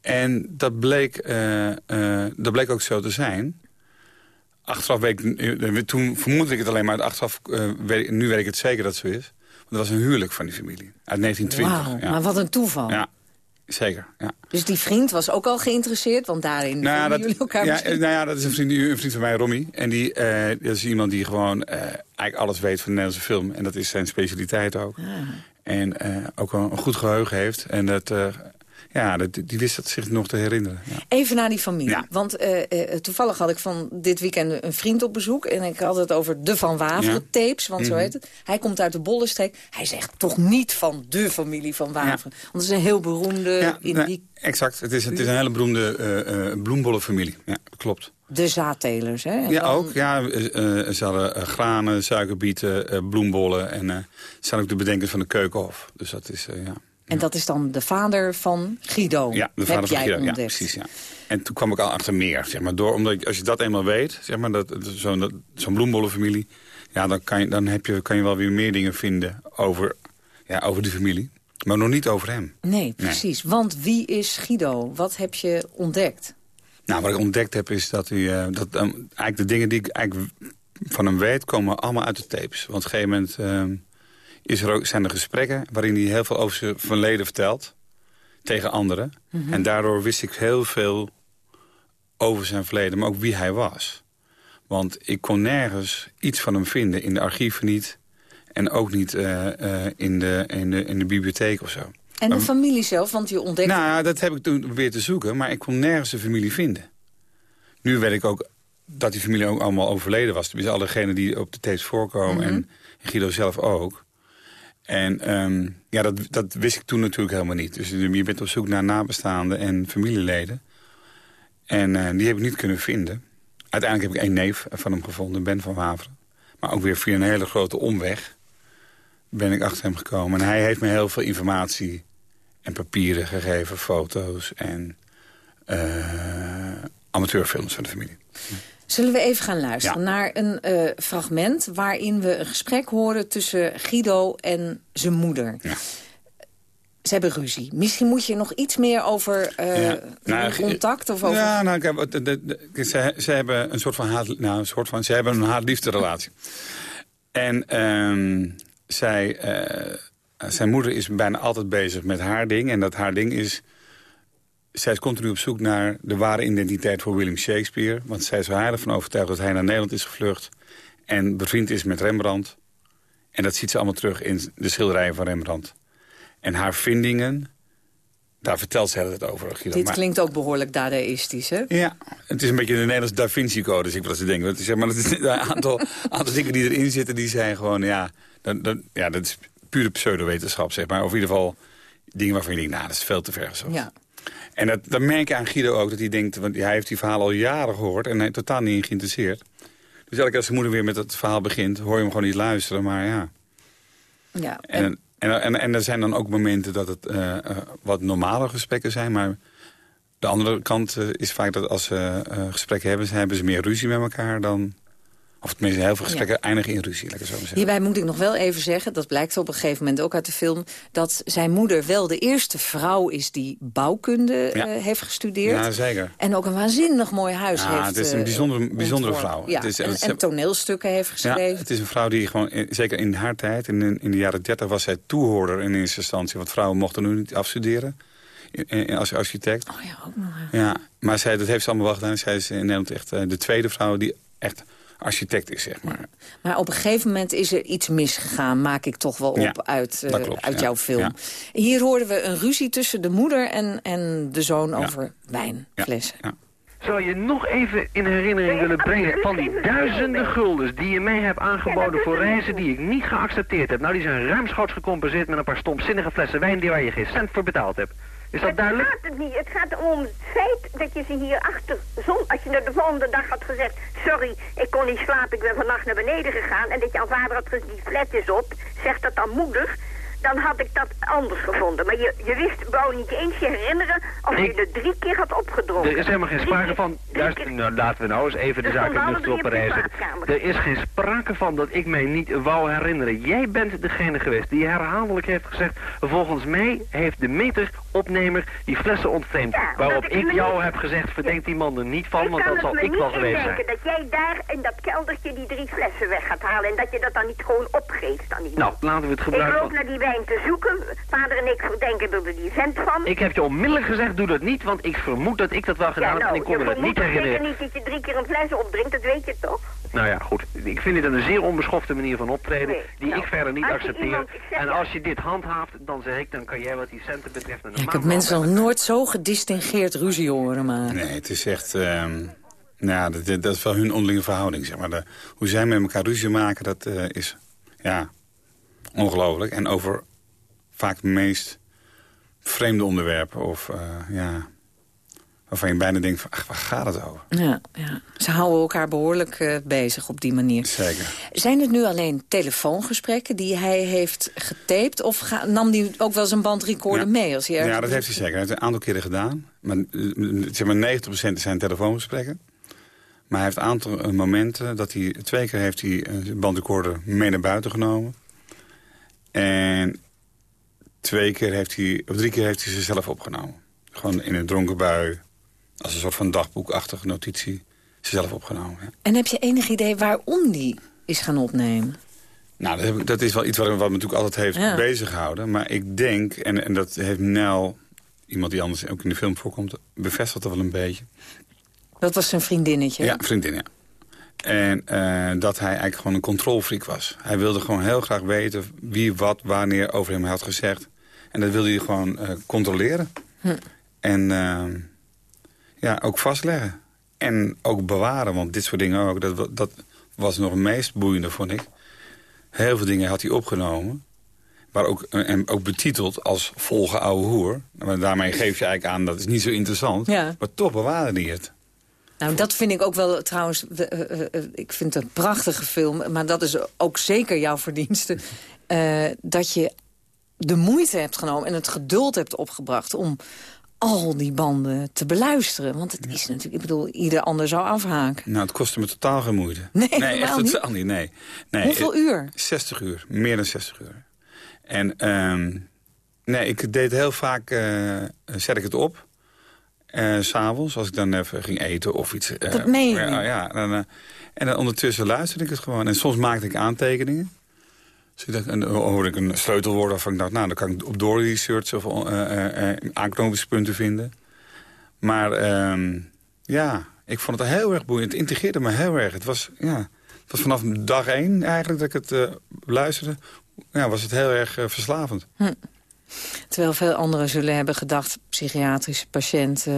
En dat bleek, dat bleek ook zo te zijn. Achteraf weet ik, toen vermoedde ik het alleen maar. Achteraf, weet nu weet ik het zeker dat het zo is. Dat was een huwelijk van die familie. Uit 1920. Wauw, ja. maar wat een toeval. Ja, zeker. Ja. Dus die vriend was ook al geïnteresseerd, want daarin Nou ja, dat, jullie elkaar ja, misschien... nou ja, dat is een vriend, een vriend van mij, Romy. En die, eh, dat is iemand die gewoon eh, eigenlijk alles weet van de Nederlandse film. En dat is zijn specialiteit ook. Ah. En eh, ook een, een goed geheugen heeft. En dat, ja, dat, die wist dat zich nog te herinneren. Ja. Even naar die familie. Want eh, eh, toevallig had ik van dit weekend een vriend op bezoek. En ik had het over de Van Waveren tapes, want zo Mhm. heet het. Hij komt uit de Bollenstreek. Hij zegt toch niet van de familie Van Waveren. Want het is een heel beroemde Ja, in die, exact. Het is, het is een hele beroemde uh, bloembollenfamilie. Ja, klopt. de zaadtelers. Hè? En ja, dan- ook. Ja, ze hadden granen, suikerbieten, bloembollen. En ze zijn ook de bedenkers van de keukenhof. Dus dat is, ja. En dat is dan de vader van Guido. Ja, de vader Heb van jij Guido. Ja, precies. Ja. En toen kwam ik al achter meer. Zeg maar, door, omdat als je dat eenmaal weet, zeg maar, dat, zo'n zo'n bloembollenfamilie... Ja, dan, kan je, dan heb je, kan je wel weer meer dingen vinden over, ja, over die familie. Maar nog niet over hem. Nee, precies. Want wie is Guido? Wat heb je ontdekt? Nou, wat ik ontdekt heb is dat hij... eh, dat, ehm, eigenlijk de dingen die ik eigenlijk van hem weet... komen allemaal uit de tapes. Want op een gegeven moment ehm, is er ook, zijn er gesprekken... waarin hij heel veel over zijn verleden vertelt. Tegen anderen. Mhm. En daardoor wist ik heel veel over zijn verleden. Maar ook wie hij was. Want ik kon nergens iets van hem vinden. In de archieven niet. En ook niet eh, eh, in, de, in, de, in de bibliotheek of zo. En de familie zelf, want je ontdekt... nou, dat heb ik toen weer te zoeken, maar ik kon nergens de familie vinden. Nu weet ik ook dat die familie ook allemaal overleden was. Tenminste, allegenen die op de tapes voorkomen. Mhm. en Guido zelf ook. En ehm, ja, dat, dat wist ik toen natuurlijk helemaal niet. Dus je bent op zoek naar nabestaanden en familieleden. En eh, die heb ik niet kunnen vinden. Uiteindelijk heb ik één neef van hem gevonden, Ben van Waveren. Maar ook weer via een hele grote omweg ben ik achter hem gekomen. En hij heeft me heel veel informatie en papieren gegeven, foto's en eh, amateurfilms van de familie. Zullen we even gaan luisteren Ja. naar een eh, fragment... waarin we een gesprek horen tussen Guido en zijn moeder. Ze hebben ruzie. Misschien moet je nog iets meer over Ja. hun Nou, contact of over... Ja, nou, kijk, wat de, de, de- ze, ze hebben een soort van haat, nou, een soort van, ze hebben een haat-liefde relatie. En ehm, zij, eh, zijn moeder is bijna altijd bezig met haar ding. En dat haar ding is, zij is continu op zoek naar de ware identiteit voor William Shakespeare. Want zij is er heilig van overtuigd dat hij naar Nederland is gevlucht. En bevriend is met Rembrandt. En dat ziet ze allemaal terug in de schilderijen van Rembrandt. En haar vindingen, daar vertelt ze het over. Guido. Dit Maar- klinkt ook behoorlijk dadaïstisch, hè? ja, het is een beetje de Nederlandse Da Vinci Code, dus ik wil ze denken. Zeg maar, het is een aantal, aantal dingen die erin zitten, die zijn gewoon, ja, Dat, dat, ja, dat is pure pseudowetenschap, zeg maar. Of in ieder geval dingen waarvan je denkt, nou, dat is veel te ver gezocht. Ja. En dat, dat merk je aan Guido ook, dat hij denkt... want hij heeft die verhalen al jaren gehoord en hij is totaal niet in geïnteresseerd. Dus elke keer als zijn moeder weer met het verhaal begint... hoor je hem gewoon niet luisteren, maar ja. Ja, En, en, en, en er zijn dan ook momenten dat het eh, eh, wat normale gesprekken zijn... maar de andere kant eh, is vaak dat als ze gesprekken hebben... hebben ze meer ruzie met elkaar dan... Of tenminste, heel veel gesprekken eindigen in ruzie, lekker zo maar zeggen. Hierbij moet ik nog wel even zeggen, dat blijkt op een gegeven moment ook uit de film... dat zijn moeder wel de eerste vrouw is die bouwkunde Ja. eh, heeft gestudeerd. Ja, zeker. En ook een waanzinnig mooi huis Ja, heeft het is een eh, bijzondere, bijzondere ontworpen. vrouw. Ja, het is, en, het is- en toneelstukken heeft ja, geschreven. het is een vrouw die gewoon, zeker in haar tijd, in, de- in de jaren 30 was zij toehoorder in eerste instantie. Want vrouwen mochten nu niet afstuderen als architect. Oh ja, ook nog. Ja, maar zij, dat heeft ze allemaal wel gedaan. Zij is in Nederland echt eh, de tweede vrouw die echt architect is, zeg maar. Maar op een gegeven moment is er iets misgegaan, maak ik toch wel op Ja, uit, eh, klopt, uit ja. jouw film. Ja. Hier hoorden we een ruzie tussen de moeder en, en de zoon over wijnflessen. Zou je nog even in herinnering willen brengen van die duizenden guldens die je mij hebt aangeboden voor reizen die ik niet geaccepteerd heb? Nou, die zijn ruimschoots gecompenseerd met een paar stomzinnige flessen wijn die waar je geen cent voor betaald hebt. Is dat duidelijk? Het gaat het niet. Het gaat om het feit dat je ze hier achter zon... Als je er de volgende dag had gezegd... Sorry, ik kon niet slapen, ik ben vannacht naar beneden gegaan... en dat je aan vader had gezegd, die flat is op... Zegt dat aan moeder... Dan had ik dat anders gevonden. Maar je, je wist, wou niet eens je herinneren... of je er drie keer had opgedronken. Er is helemaal geen sprake van... Luister, nou, laten we nou eens even de zaak op je reizen. Er is geen sprake van dat ik mij niet wou herinneren. Jij bent degene geweest die herhaaldelijk heeft gezegd... volgens mij heeft de meteropnemer die flessen ontvreemd. Waarop ik ik jou heb gezegd, verdenk die man er niet van... ik want kan dat zal ik wel geweest zijn. indenken dat jij daar in dat keldertje die drie flessen weg gaat halen... en dat je dat dan niet gewoon opgeeft dan niet. Nou, laten we het Ik gebruiken loop van... naar die wijn te zoeken. Vader en ik verdenken er die vent van. Ik heb je onmiddellijk gezegd, doe dat niet, want ik vermoed dat ik dat wel gedaan ja, heb nou, en ik kon me dat niet vermoedt toch zeker herinneren. niet dat je drie keer een fles opdrinkt, dat weet je toch? Nou ja, goed. Ik vind dit een zeer onbeschofte manier van optreden, Nee, die nou, ik verder niet accepteer. iemand- en als je dit handhaaft, dan zeg ik, dan kan jij wat die centen betreft... Een Ja, ik heb mensen nog nooit zo gedistingeerd ruzie horen maken. Nee, het is echt... ehm, nou, ja, dat, dat is wel hun onderlinge verhouding, zeg maar. De, hoe zij met elkaar ruzie maken, dat eh, is ja, ongelooflijk. En over vaak de meest vreemde onderwerpen. Of eh, ja, waarvan je bijna denkt, van, ach, waar gaat het over? Ja, ja. Ze houden elkaar behoorlijk eh, bezig op die manier. Zeker. Zijn het nu alleen telefoongesprekken die hij heeft getaped... of ga- nam hij ook wel zijn bandrecorder Ja. mee? Als hij ergens Ja, dat heeft hij zeker. Hij heeft een aantal keren gedaan. Maar, eh, zeg maar 90% zijn telefoongesprekken. Maar hij heeft een aantal eh, momenten dat hij... Twee keer heeft hij zijn bandrecorder mee naar buiten genomen. En twee keer heeft hij... Of drie keer heeft hij zichzelf opgenomen. Gewoon in een dronken bui. Als een soort van dagboekachtige notitie. Zichzelf opgenomen, ja. En heb je enig idee waarom die is gaan opnemen? Nou, dat, heb ik- dat is wel iets wat, wat me natuurlijk altijd heeft Ja. bezig gehouden. Maar ik denk, en, en dat heeft Nel, iemand die anders ook in de film voorkomt... bevestigt dat wel een beetje. Dat was zijn vriendinnetje. Ja, vriendin, ja. En eh, dat hij eigenlijk gewoon een controlfreak was. Hij wilde gewoon heel graag weten wie wat wanneer over hem had gezegd. En dat wilde hij gewoon eh, controleren. Hm. En eh, ja, ook vastleggen. En ook bewaren, want dit soort dingen ook. Dat, dat was nog het meest boeiende, vond ik. Heel veel dingen had hij opgenomen. Maar ook, eh, en ook betiteld als volge ouwe hoer. Maar daarmee geef je eigenlijk aan, dat is niet zo interessant. Ja. Maar toch bewaarde hij het. Nou, dat vind ik ook wel trouwens... eh, eh, ik vind het een prachtige film, maar dat is ook zeker jouw verdienste. dat je de moeite hebt genomen en het geduld hebt opgebracht... om al die banden te beluisteren. Want het is natuurlijk... Ik bedoel, ieder ander zou afhaken. Nou, het kostte me totaal geen moeite. Nee, echt helemaal niet? totaal niet. Nee. nee. Hoeveel eh, uur? 60 uur. Meer dan 60 uur. En ehm, nee, ik deed heel vaak, eh, zet ik het op. s S'avonds, als ik dan even ging eten of iets. Dat meen je ja, ja, dan, en dan ondertussen luisterde ik het gewoon. En soms maakte ik aantekeningen. En dan hoorde ik een sleutelwoord waarvan ik dacht... nou, dan kan ik op door research of eh, eh, eh, aanknopingspunten vinden. Maar ehm, ja, ik vond het heel erg boeiend. Het integreerde me heel erg. Het was, ja, het was vanaf dag één eigenlijk dat ik het luisterde... Ja, was het heel erg verslavend. Hm. Terwijl veel anderen zullen hebben gedacht... psychiatrische patiënt, eh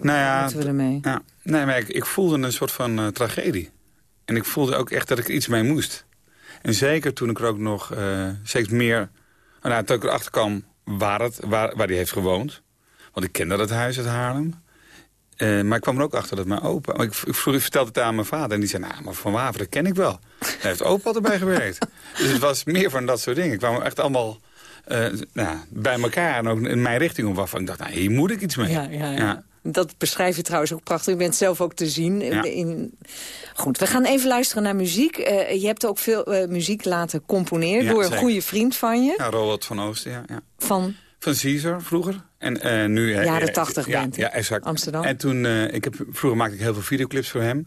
Nou ja, moeten we ermee? Ja, nee, maar ik, ik voelde een soort van tragedie. En ik voelde ook echt dat ik er iets mee moest. En zeker toen ik er ook nog uh, steeds meer... Nou, toen ik erachter kwam waar, het, waar, waar hij heeft gewoond. Want ik kende dat huis uit Haarlem. Uh, maar ik kwam er ook achter dat mijn opa... Ik, ik, vroeg, ik vertelde het aan mijn vader en die zei... nou, maar Van Waver, dat ken ik wel. Hij heeft opa altijd bij [laughs] gewerkt. dus het was meer van dat soort dingen. Ik kwam echt allemaal uh, nou, bij elkaar en ook in mijn richting op waarvan ik dacht, nou, hier moet ik iets mee. Ja, ja, ja. Dat beschrijf je trouwens ook prachtig. Je bent zelf ook te zien. In... Goed, we gaan even luisteren naar muziek. Uh, je hebt ook veel uh, muziek laten componeren door een goede vriend van je. Ja, Robert van Oosten, ja. ja. Van? Van Caesar vroeger. En uh, nu... Jaren tachtig ja, bent Ja, exact. Amsterdam. En toen, ik heb, vroeger maakte ik heel veel videoclips voor hem.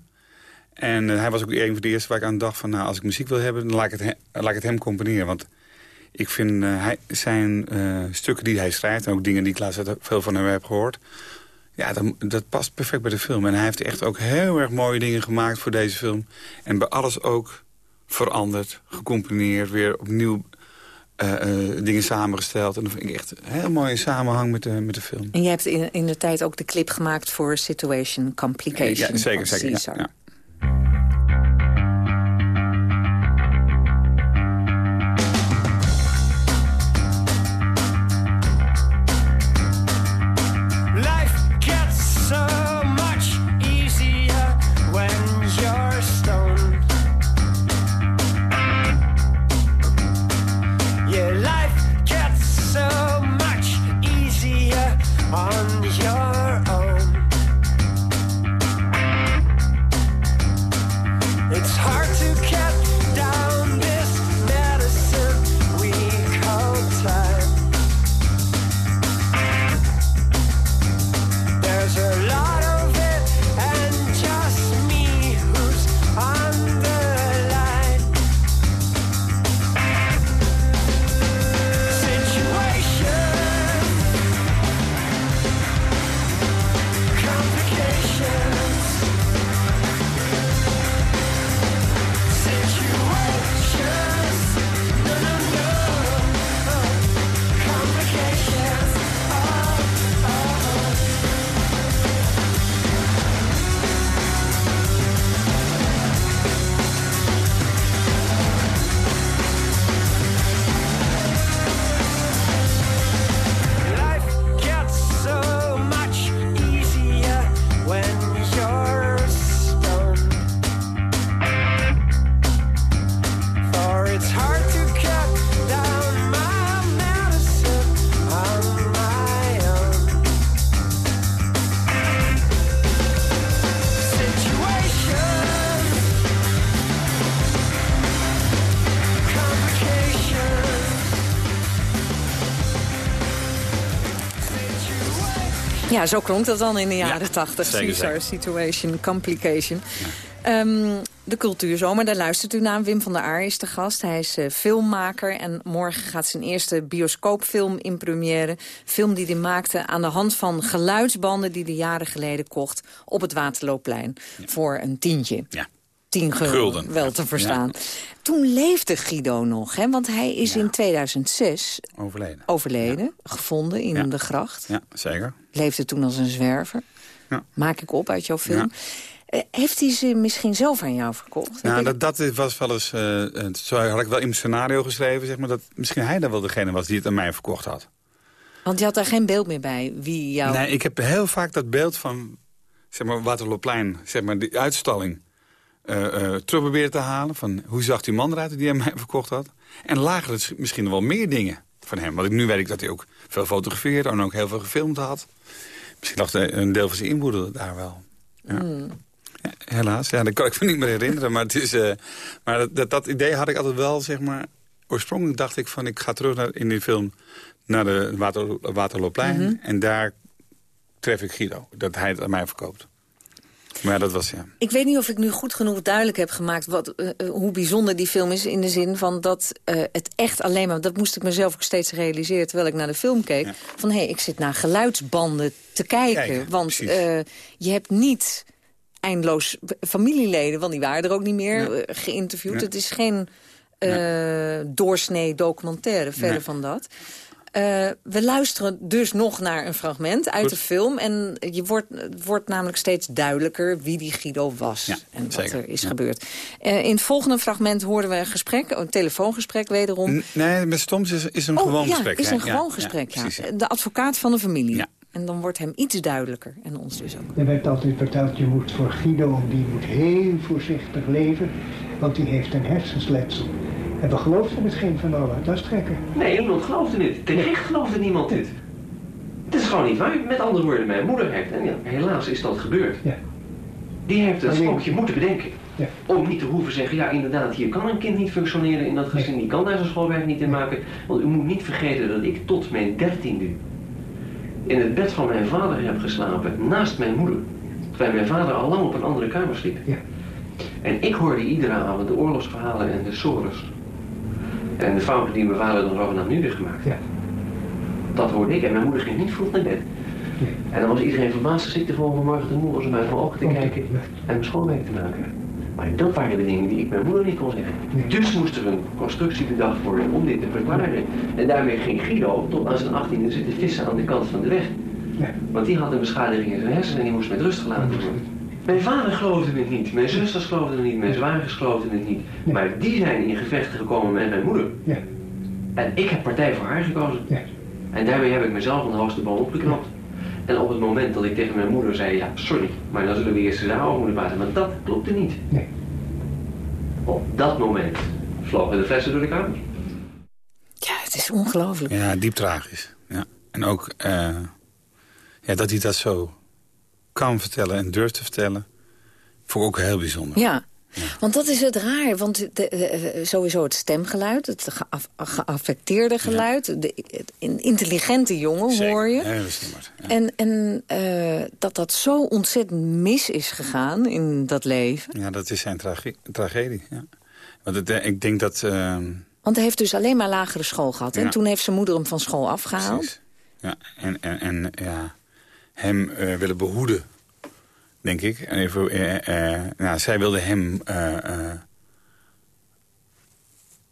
En hij was ook een van de eerste waar ik aan dacht van... nou, als ik muziek wil hebben, dan laat ik het, laat ik het hem componeren. Want ik vind hij, zijn stukken die hij schrijft... en ook dingen die ik laatst veel van hem heb gehoord... ja, dat, dat, past perfect bij de film. En hij heeft echt ook heel erg mooie dingen gemaakt voor deze film. En bij alles ook veranderd, gecomponeerd... weer opnieuw uh, dingen samengesteld. En dat vind ik echt een heel mooie samenhang met de, met de film. En je hebt in, in de tijd ook de clip gemaakt voor Situation Complication. Ja, zeker, zeker. Ja, ja. Ja, zo klonk dat dan in de jaren tachtig. Caesar Situation Complication. Um, de Cultuurzomer, daar luistert u naar. Wim van der Aar is de gast. Hij is uh, filmmaker en morgen gaat zijn eerste bioscoopfilm in première. Film die hij maakte aan de hand van geluidsbanden... die hij jaren geleden kocht op het Waterloopplein. Voor een tientje. Ja. Tien gulden, wel te verstaan. Toen leefde Guido nog, hè? want hij is in 2006 overleden, overleden gevonden in de gracht. Ja, zeker. Leefde toen als een zwerver. Maak ik op uit jouw film. Heeft hij ze misschien zelf aan jou verkocht? Nou, dat, dat was wel eens... Uh, zo had ik wel in mijn scenario geschreven... Zeg maar, dat misschien hij dan wel degene was die het aan mij verkocht had. Want je had daar geen beeld meer bij wie jou... Nee, ik heb heel vaak dat beeld van zeg maar, Waterloopplein, zeg maar, die uitstalling... Uh, uh, terug proberen te halen. Van hoe zag die man eruit die hij mij verkocht had. En lagen er misschien wel meer dingen van hem. Want ik, nu weet ik dat hij ook veel fotografeerde en ook heel veel gefilmd had. Misschien lag een deel van zijn inboedel daar wel. Ja. Hmm. Ja, helaas, ja, dat kan ik me niet meer herinneren. Maar, het is, uh, maar dat, dat, idee had ik altijd wel, zeg maar... Oorspronkelijk dacht ik van, ik ga terug naar, in die film naar de Water, Waterloopplein. Mhm. En daar tref ik Guido, dat hij het aan mij verkoopt. Maar ja, dat was, ja. Ik weet niet of ik nu goed genoeg duidelijk heb gemaakt... Wat, uh, hoe bijzonder die film is in de zin van dat uh, het echt alleen maar... dat moest ik mezelf ook steeds realiseren terwijl ik naar de film keek... Ja. van hé, hey, ik zit naar geluidsbanden te kijken. Kijken, want uh, je hebt niet eindeloos familieleden... want die waren er ook niet meer Nee. geïnterviewd. Nee. Het is geen doorsnee documentaire, verder van dat. Eh, we luisteren dus nog naar een fragment uit de film. En je wordt, het wordt namelijk steeds duidelijker wie die Guido was. en wat zeker. er is Ja. gebeurd. Eh, in het volgende fragment hoorden we een gesprek, een telefoongesprek wederom. N- Nee, met Stoms is, is een oh, gewoon ja, gesprek. is een Ja, gewoon ja, gesprek, ja. precies, De advocaat van de familie. En dan wordt hem iets duidelijker. En ons dus ook. Er werd altijd verteld, je moet voor Guido, die moet heel voorzichtig leven, want die heeft een hersensletsel. En we geloofden het geen van allen, dat is trekken. Nee, niemand geloofde dit. Terecht geloofde niemand dit. Het is gewoon niet waar. Met andere woorden, mijn moeder heeft, en ja, helaas is dat gebeurd. Die heeft het sprookje moeten bedenken. Om niet te hoeven zeggen, ja inderdaad, hier kan een kind niet functioneren in dat gezin. Die kan daar zijn schoolwerk niet in maken. Want u moet niet vergeten dat ik tot mijn dertiende in het bed van mijn vader heb geslapen, naast mijn moeder. Terwijl mijn vader al lang op een andere kamer sliep. En ik hoorde iedere avond de oorlogsverhalen en de sores. En de fouten die mijn vader dan zogenaamd nu weer gemaakt heeft. Dat hoorde ik en mijn moeder ging niet vroeg naar bed. En dan was iedereen verbaasd als ik de volgende morgen te moe was om uit mijn ogen te kijken en mijn schoolwerk te maken. Maar dat waren de dingen die ik mijn moeder niet kon zeggen. Dus moest er een constructie bedacht worden om dit te verklaren. En daarmee ging Guido tot aan zijn achttiende zitten vissen aan de kant van de weg. Want die had een beschadiging in zijn hersenen en die moest met rust gelaten worden. Mijn vader geloofde het niet, mijn zusters geloofden het niet, mijn zwagers geloofden het niet. Maar die zijn in gevechten gekomen met mijn moeder. En ik heb partij voor haar gekozen. En daarmee heb ik mezelf van de hoogste boom opgeknapt. En op het moment dat ik tegen mijn moeder zei, ja, sorry, maar dan zullen we eerst eens daarover moeten praten. Maar dat klopte niet. Op dat moment vlogen de flessen door de kamer. Ja, het is ongelooflijk. Ja, diep tragisch. Ja. En ook eh, ja, dat hij dat zo kan vertellen en durft te vertellen... vond ik ook heel bijzonder. Ja. Want dat is het raar, want de, de- sowieso het stemgeluid, het geaf- geaffecteerde geluid, de, een intelligente jongen hoor je. En, en eh, dat dat zo ontzettend mis is gegaan in dat leven. Ja, dat is zijn trage- tragedie. Ja. Want het, eh, ik denk dat... eh, Want hij heeft dus alleen maar lagere school gehad. En toen heeft zijn moeder hem van school afgehaald. Precies. Ja, en, en, en ja, hem eh, willen behoeden, denk ik. En even, eh, nou, zij wilde hem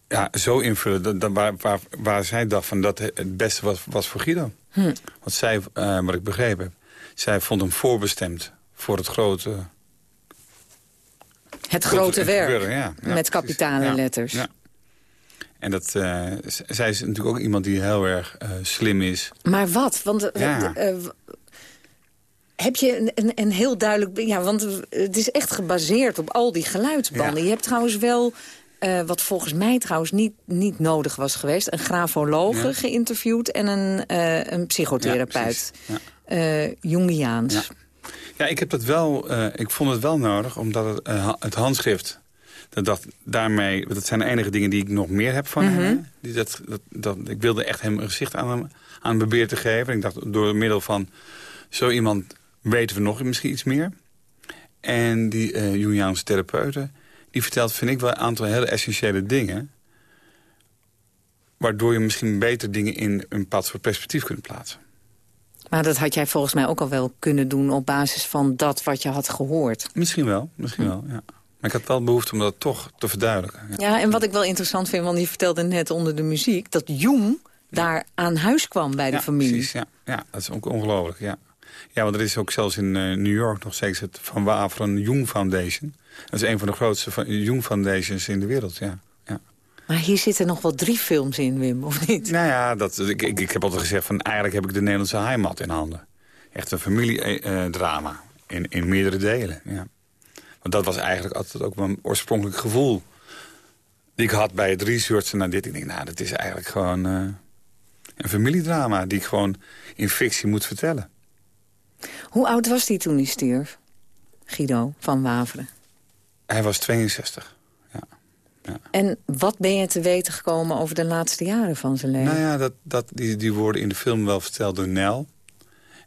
ja, zo invullen dat, dat waar, waar, waar zij dacht van dat het beste was, was voor Guido. Hm. Want zij, wat ik begrepen heb, zij vond hem voorbestemd voor het grote... Het grote werk, gebeuren, ja. Ja, met kapitale Ja, letters. Ja. En dat, zij is natuurlijk ook iemand die heel erg slim is. Maar wat? Want Ja. Heb je een, een, een heel duidelijk... Ja, want het is echt gebaseerd op al die geluidsbanden. Je hebt trouwens wel... eh, wat volgens mij trouwens niet, niet nodig was geweest... een grafologe Ja. geïnterviewd en een, eh, een psychotherapeut. Ja. Eh, Jungiaans. Ja. Ja, ik heb dat wel. eh, ik vond het wel nodig, omdat het, eh, het handschrift. Dat, dat, daarmee, dat zijn de enige dingen die ik nog meer heb van Mhm. hem. Die dat, dat, dat, ik wilde echt hem een gezicht aan hem aan proberen te geven. Ik dacht, door middel van zo iemand weten we nog misschien iets meer. En die eh Jungiaanse therapeuten, die vertelt, vind ik wel een aantal hele essentiële dingen. Waardoor je misschien beter dingen in een bepaald perspectief kunt plaatsen. Maar dat had jij volgens mij ook al wel kunnen doen... op basis van dat wat je had gehoord. Misschien wel, misschien wel, ja. Maar ik had wel behoefte om dat toch te verduidelijken. Ja. Ja, en wat ik wel interessant vind, want je vertelde net onder de muziek... dat Jung daar aan huis kwam bij de Ja, familie. Precies, ja. ja, dat is ook ongelooflijk, ja. Ja, want er is ook zelfs in eh, New York nog steeds het Van Waveren Jung Foundation. Dat is een van de grootste van, Jung Foundations in de wereld, ja. ja. Maar hier zitten nog wel drie films in, Wim, of niet? Nou ja, dat, ik, ik, ik heb altijd gezegd van eigenlijk heb ik de Nederlandse heimat in handen. Echt een familiedrama in, in meerdere delen, ja. Want dat was eigenlijk altijd ook mijn oorspronkelijk gevoel. Die ik had bij het researchen naar dit. Ik denk, nou, dat is eigenlijk gewoon eh, een familiedrama... die ik gewoon in fictie moet vertellen. Hoe oud was hij toen hij stierf? Guido van Waveren. Hij was 62. En wat ben je te weten gekomen over de laatste jaren van zijn leven? Nou ja, dat, dat, die, die worden in de film wel verteld door Nel.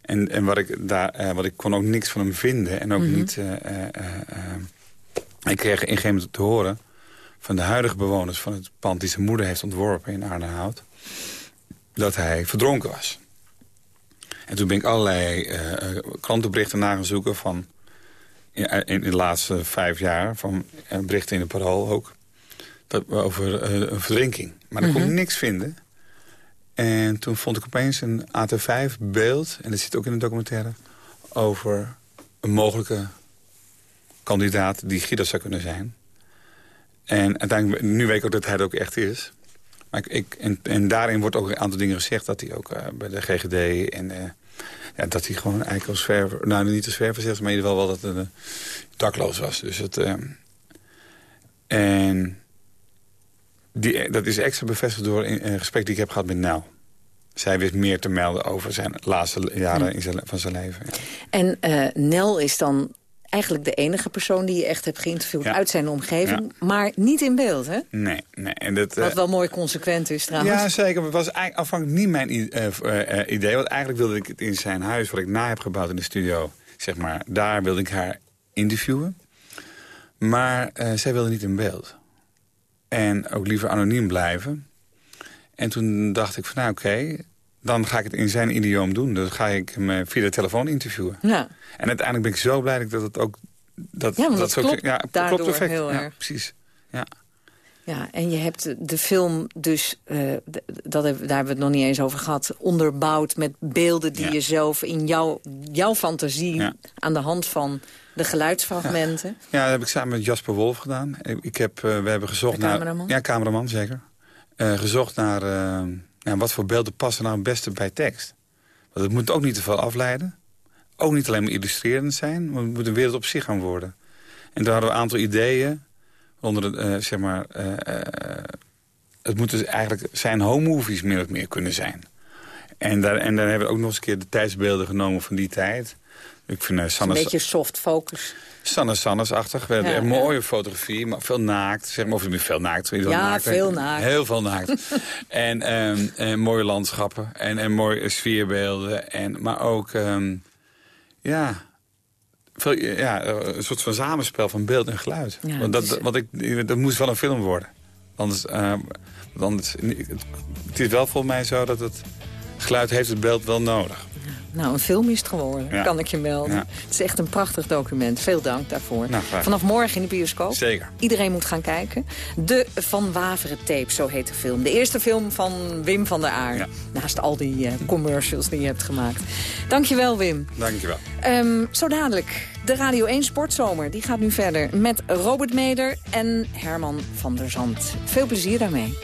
En, en wat, ik daar, eh, wat ik kon ook niks van hem vinden. En ook Mhm. niet... eh, eh, ik kreeg in een gegeven moment te horen... van de huidige bewoners van het pand... die zijn moeder heeft ontworpen in Arnhout... dat hij verdronken was. En toen ben ik allerlei eh, eh, krantenberichten na gaan zoeken... van in, in de laatste vijf jaar... van eh, berichten in de Parool ook... Dat, over eh, een verdrinking. Maar ik kon Mhm. niks vinden. En toen vond ik opeens een AT5 beeld, en dat zit ook in de documentaire... over een mogelijke kandidaat die Guido zou kunnen zijn. En uiteindelijk, nu weet ik ook dat hij het ook echt is. Maar ik, ik en, en, daarin wordt ook een aantal dingen gezegd... dat hij ook uh, bij de GGD en uh, ja, dat hij gewoon eigenlijk als zwerver... nou, niet als zwerver zegt, maar in ieder geval wel dat hij uh, dakloos was. Dus het... en die, dat is extra bevestigd door een gesprek die ik heb gehad met Nel. Zij wist meer te melden over zijn laatste jaren in zijn, van zijn leven. Ja. En Nel is dan eigenlijk de enige persoon die je echt hebt geïnterviewd ja. uit zijn omgeving. Ja. Maar niet in beeld, hè? Nee. nee. En dat, Wat wel mooi consequent is trouwens. Ja, zeker. Het was eigenlijk afhankelijk niet mijn uh, uh, idee. Want eigenlijk wilde ik het in zijn huis, wat ik na heb gebouwd in de studio... zeg maar, daar wilde ik haar interviewen. Maar zij wilde niet in beeld. En ook liever anoniem blijven. En toen dacht ik van, nou oké, okay, dan ga ik het in zijn idioom doen. Dan ga ik hem via de telefoon interviewen. Ja. En uiteindelijk ben ik zo blij dat het ook... Dat, ja, dat, dat zo, klopt ja, daardoor klopt perfect. heel ja, erg. precies. Ja. Ja, en je hebt de film dus, uh, dat heb, daar hebben we het nog niet eens over gehad... onderbouwd met beelden die Ja. je zelf in jouw, jouw fantasie... Ja. aan de hand van de geluidsfragmenten... Ja, dat heb ik samen met Jasper Wolf gedaan. Ik heb, uh, we hebben gezocht De naar... cameraman? Ja, cameraman, zeker. Uh, gezocht naar ja, wat voor beelden passen nou het beste bij tekst. Want het moet ook niet te veel afleiden. Ook niet alleen maar illustrerend zijn, maar het moet een wereld op zich gaan worden. En daar hadden we een aantal ideeën. Onder het, uh, zeg maar... het moeten dus eigenlijk zijn home movies meer of meer kunnen zijn. En daar, en daar hebben we ook nog eens een keer de tijdsbeelden genomen van die tijd. Ik vind uh, Sanne... Een beetje soft focus. Sanne Sannes-achtig. We hebben Ja, een ja. mooie fotografie, maar veel naakt. Zeg maar, of veel naakt. geval Ja, naakt. veel naakt. Heel veel naakt. [laughs] en, ehm, en mooie landschappen. En, en mooie sfeerbeelden. En, maar ook, ehm, ja, veel, ja, een soort van samenspel van beeld en geluid. Ja, want dat, is- want ik, dat moest wel een film worden. Anders, want anders, het is wel volgens mij zo dat het geluid heeft het beeld wel nodig. Nou, een film is het geworden, Ja. kan ik je melden. Ja. Het is echt een prachtig document. Veel dank daarvoor. Nou. Vanaf morgen in de bioscoop. Zeker. Iedereen moet gaan kijken. De Van Waveren tape, zo heet de film. De eerste film van Wim van der Aar. Naast al die eh, commercials die je hebt gemaakt. Dankjewel, Wim. Dankjewel. Ehm, zo dadelijk, de Radio 1 Sportzomer. Die gaat nu verder met Robert Meder en Herman van der Zand. Veel plezier daarmee.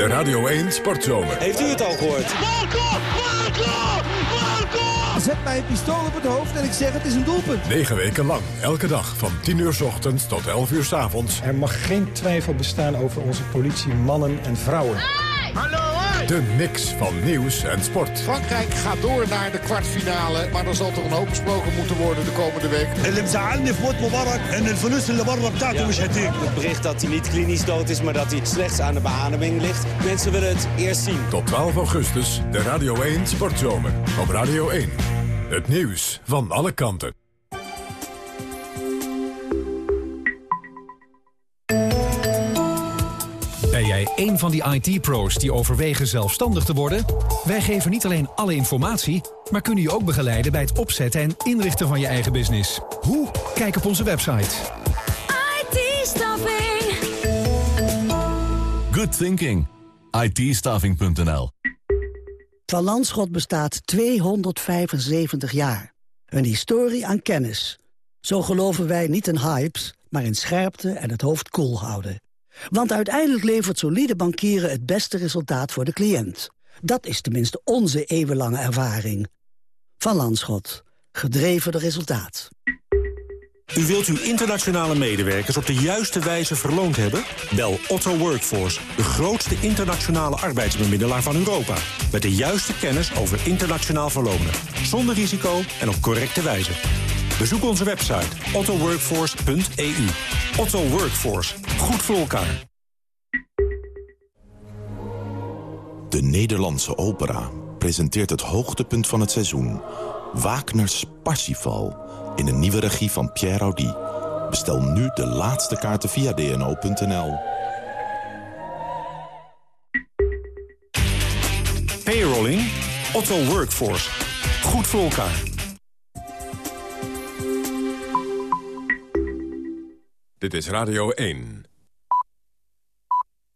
De Radio 1 Sportzomer. Heeft u het al gehoord? Zet mij een pistool op het hoofd en ik zeg het is een doelpunt. Negen weken lang, elke dag van 10 uur s ochtends tot 11 uur s avonds. Er mag geen twijfel bestaan over onze politie, mannen en vrouwen. De mix van nieuws en sport. Frankrijk gaat door naar de kwartfinale. Maar er zal toch een hoop gesproken moeten worden de komende week. Het bericht dat hij niet klinisch dood is, maar dat hij slechts aan de beademing ligt. Mensen willen het eerst zien. Tot 12 augustus, de Radio 1 Sportzomer. Op Radio 1. Het nieuws van alle kanten. Een van die IT-pro's die overwegen zelfstandig te worden? Wij geven niet alleen alle informatie, maar kunnen je ook begeleiden bij het opzetten en inrichten van je eigen business. Hoe? Kijk op onze website. IT-staffing. Good thinking. itstaffing.nl Van Landschot bestaat 275 jaar. Een historie aan kennis. Zo geloven wij niet in hypes, maar in scherpte en het hoofd koel houden. Want uiteindelijk levert solide bankieren het beste resultaat voor de cliënt. Dat is tenminste onze eeuwenlange ervaring. Van Landschot. Gedreven door resultaat. U wilt uw internationale medewerkers op de juiste wijze verloond hebben? Bel Otto Workforce, de grootste internationale arbeidsbemiddelaar van Europa. Met de juiste kennis over internationaal verlonen. Zonder risico en op correcte wijze. Bezoek onze website ottoworkforce.eu. Otto Workforce. Goed voor elkaar. De Nederlandse opera presenteert het hoogtepunt van het seizoen. Wagner's Parsifal in een nieuwe regie van Pierre Audi. Bestel nu de laatste kaarten via dno.nl. Payrolling. Otto Workforce. Goed voor elkaar. Dit is Radio 1.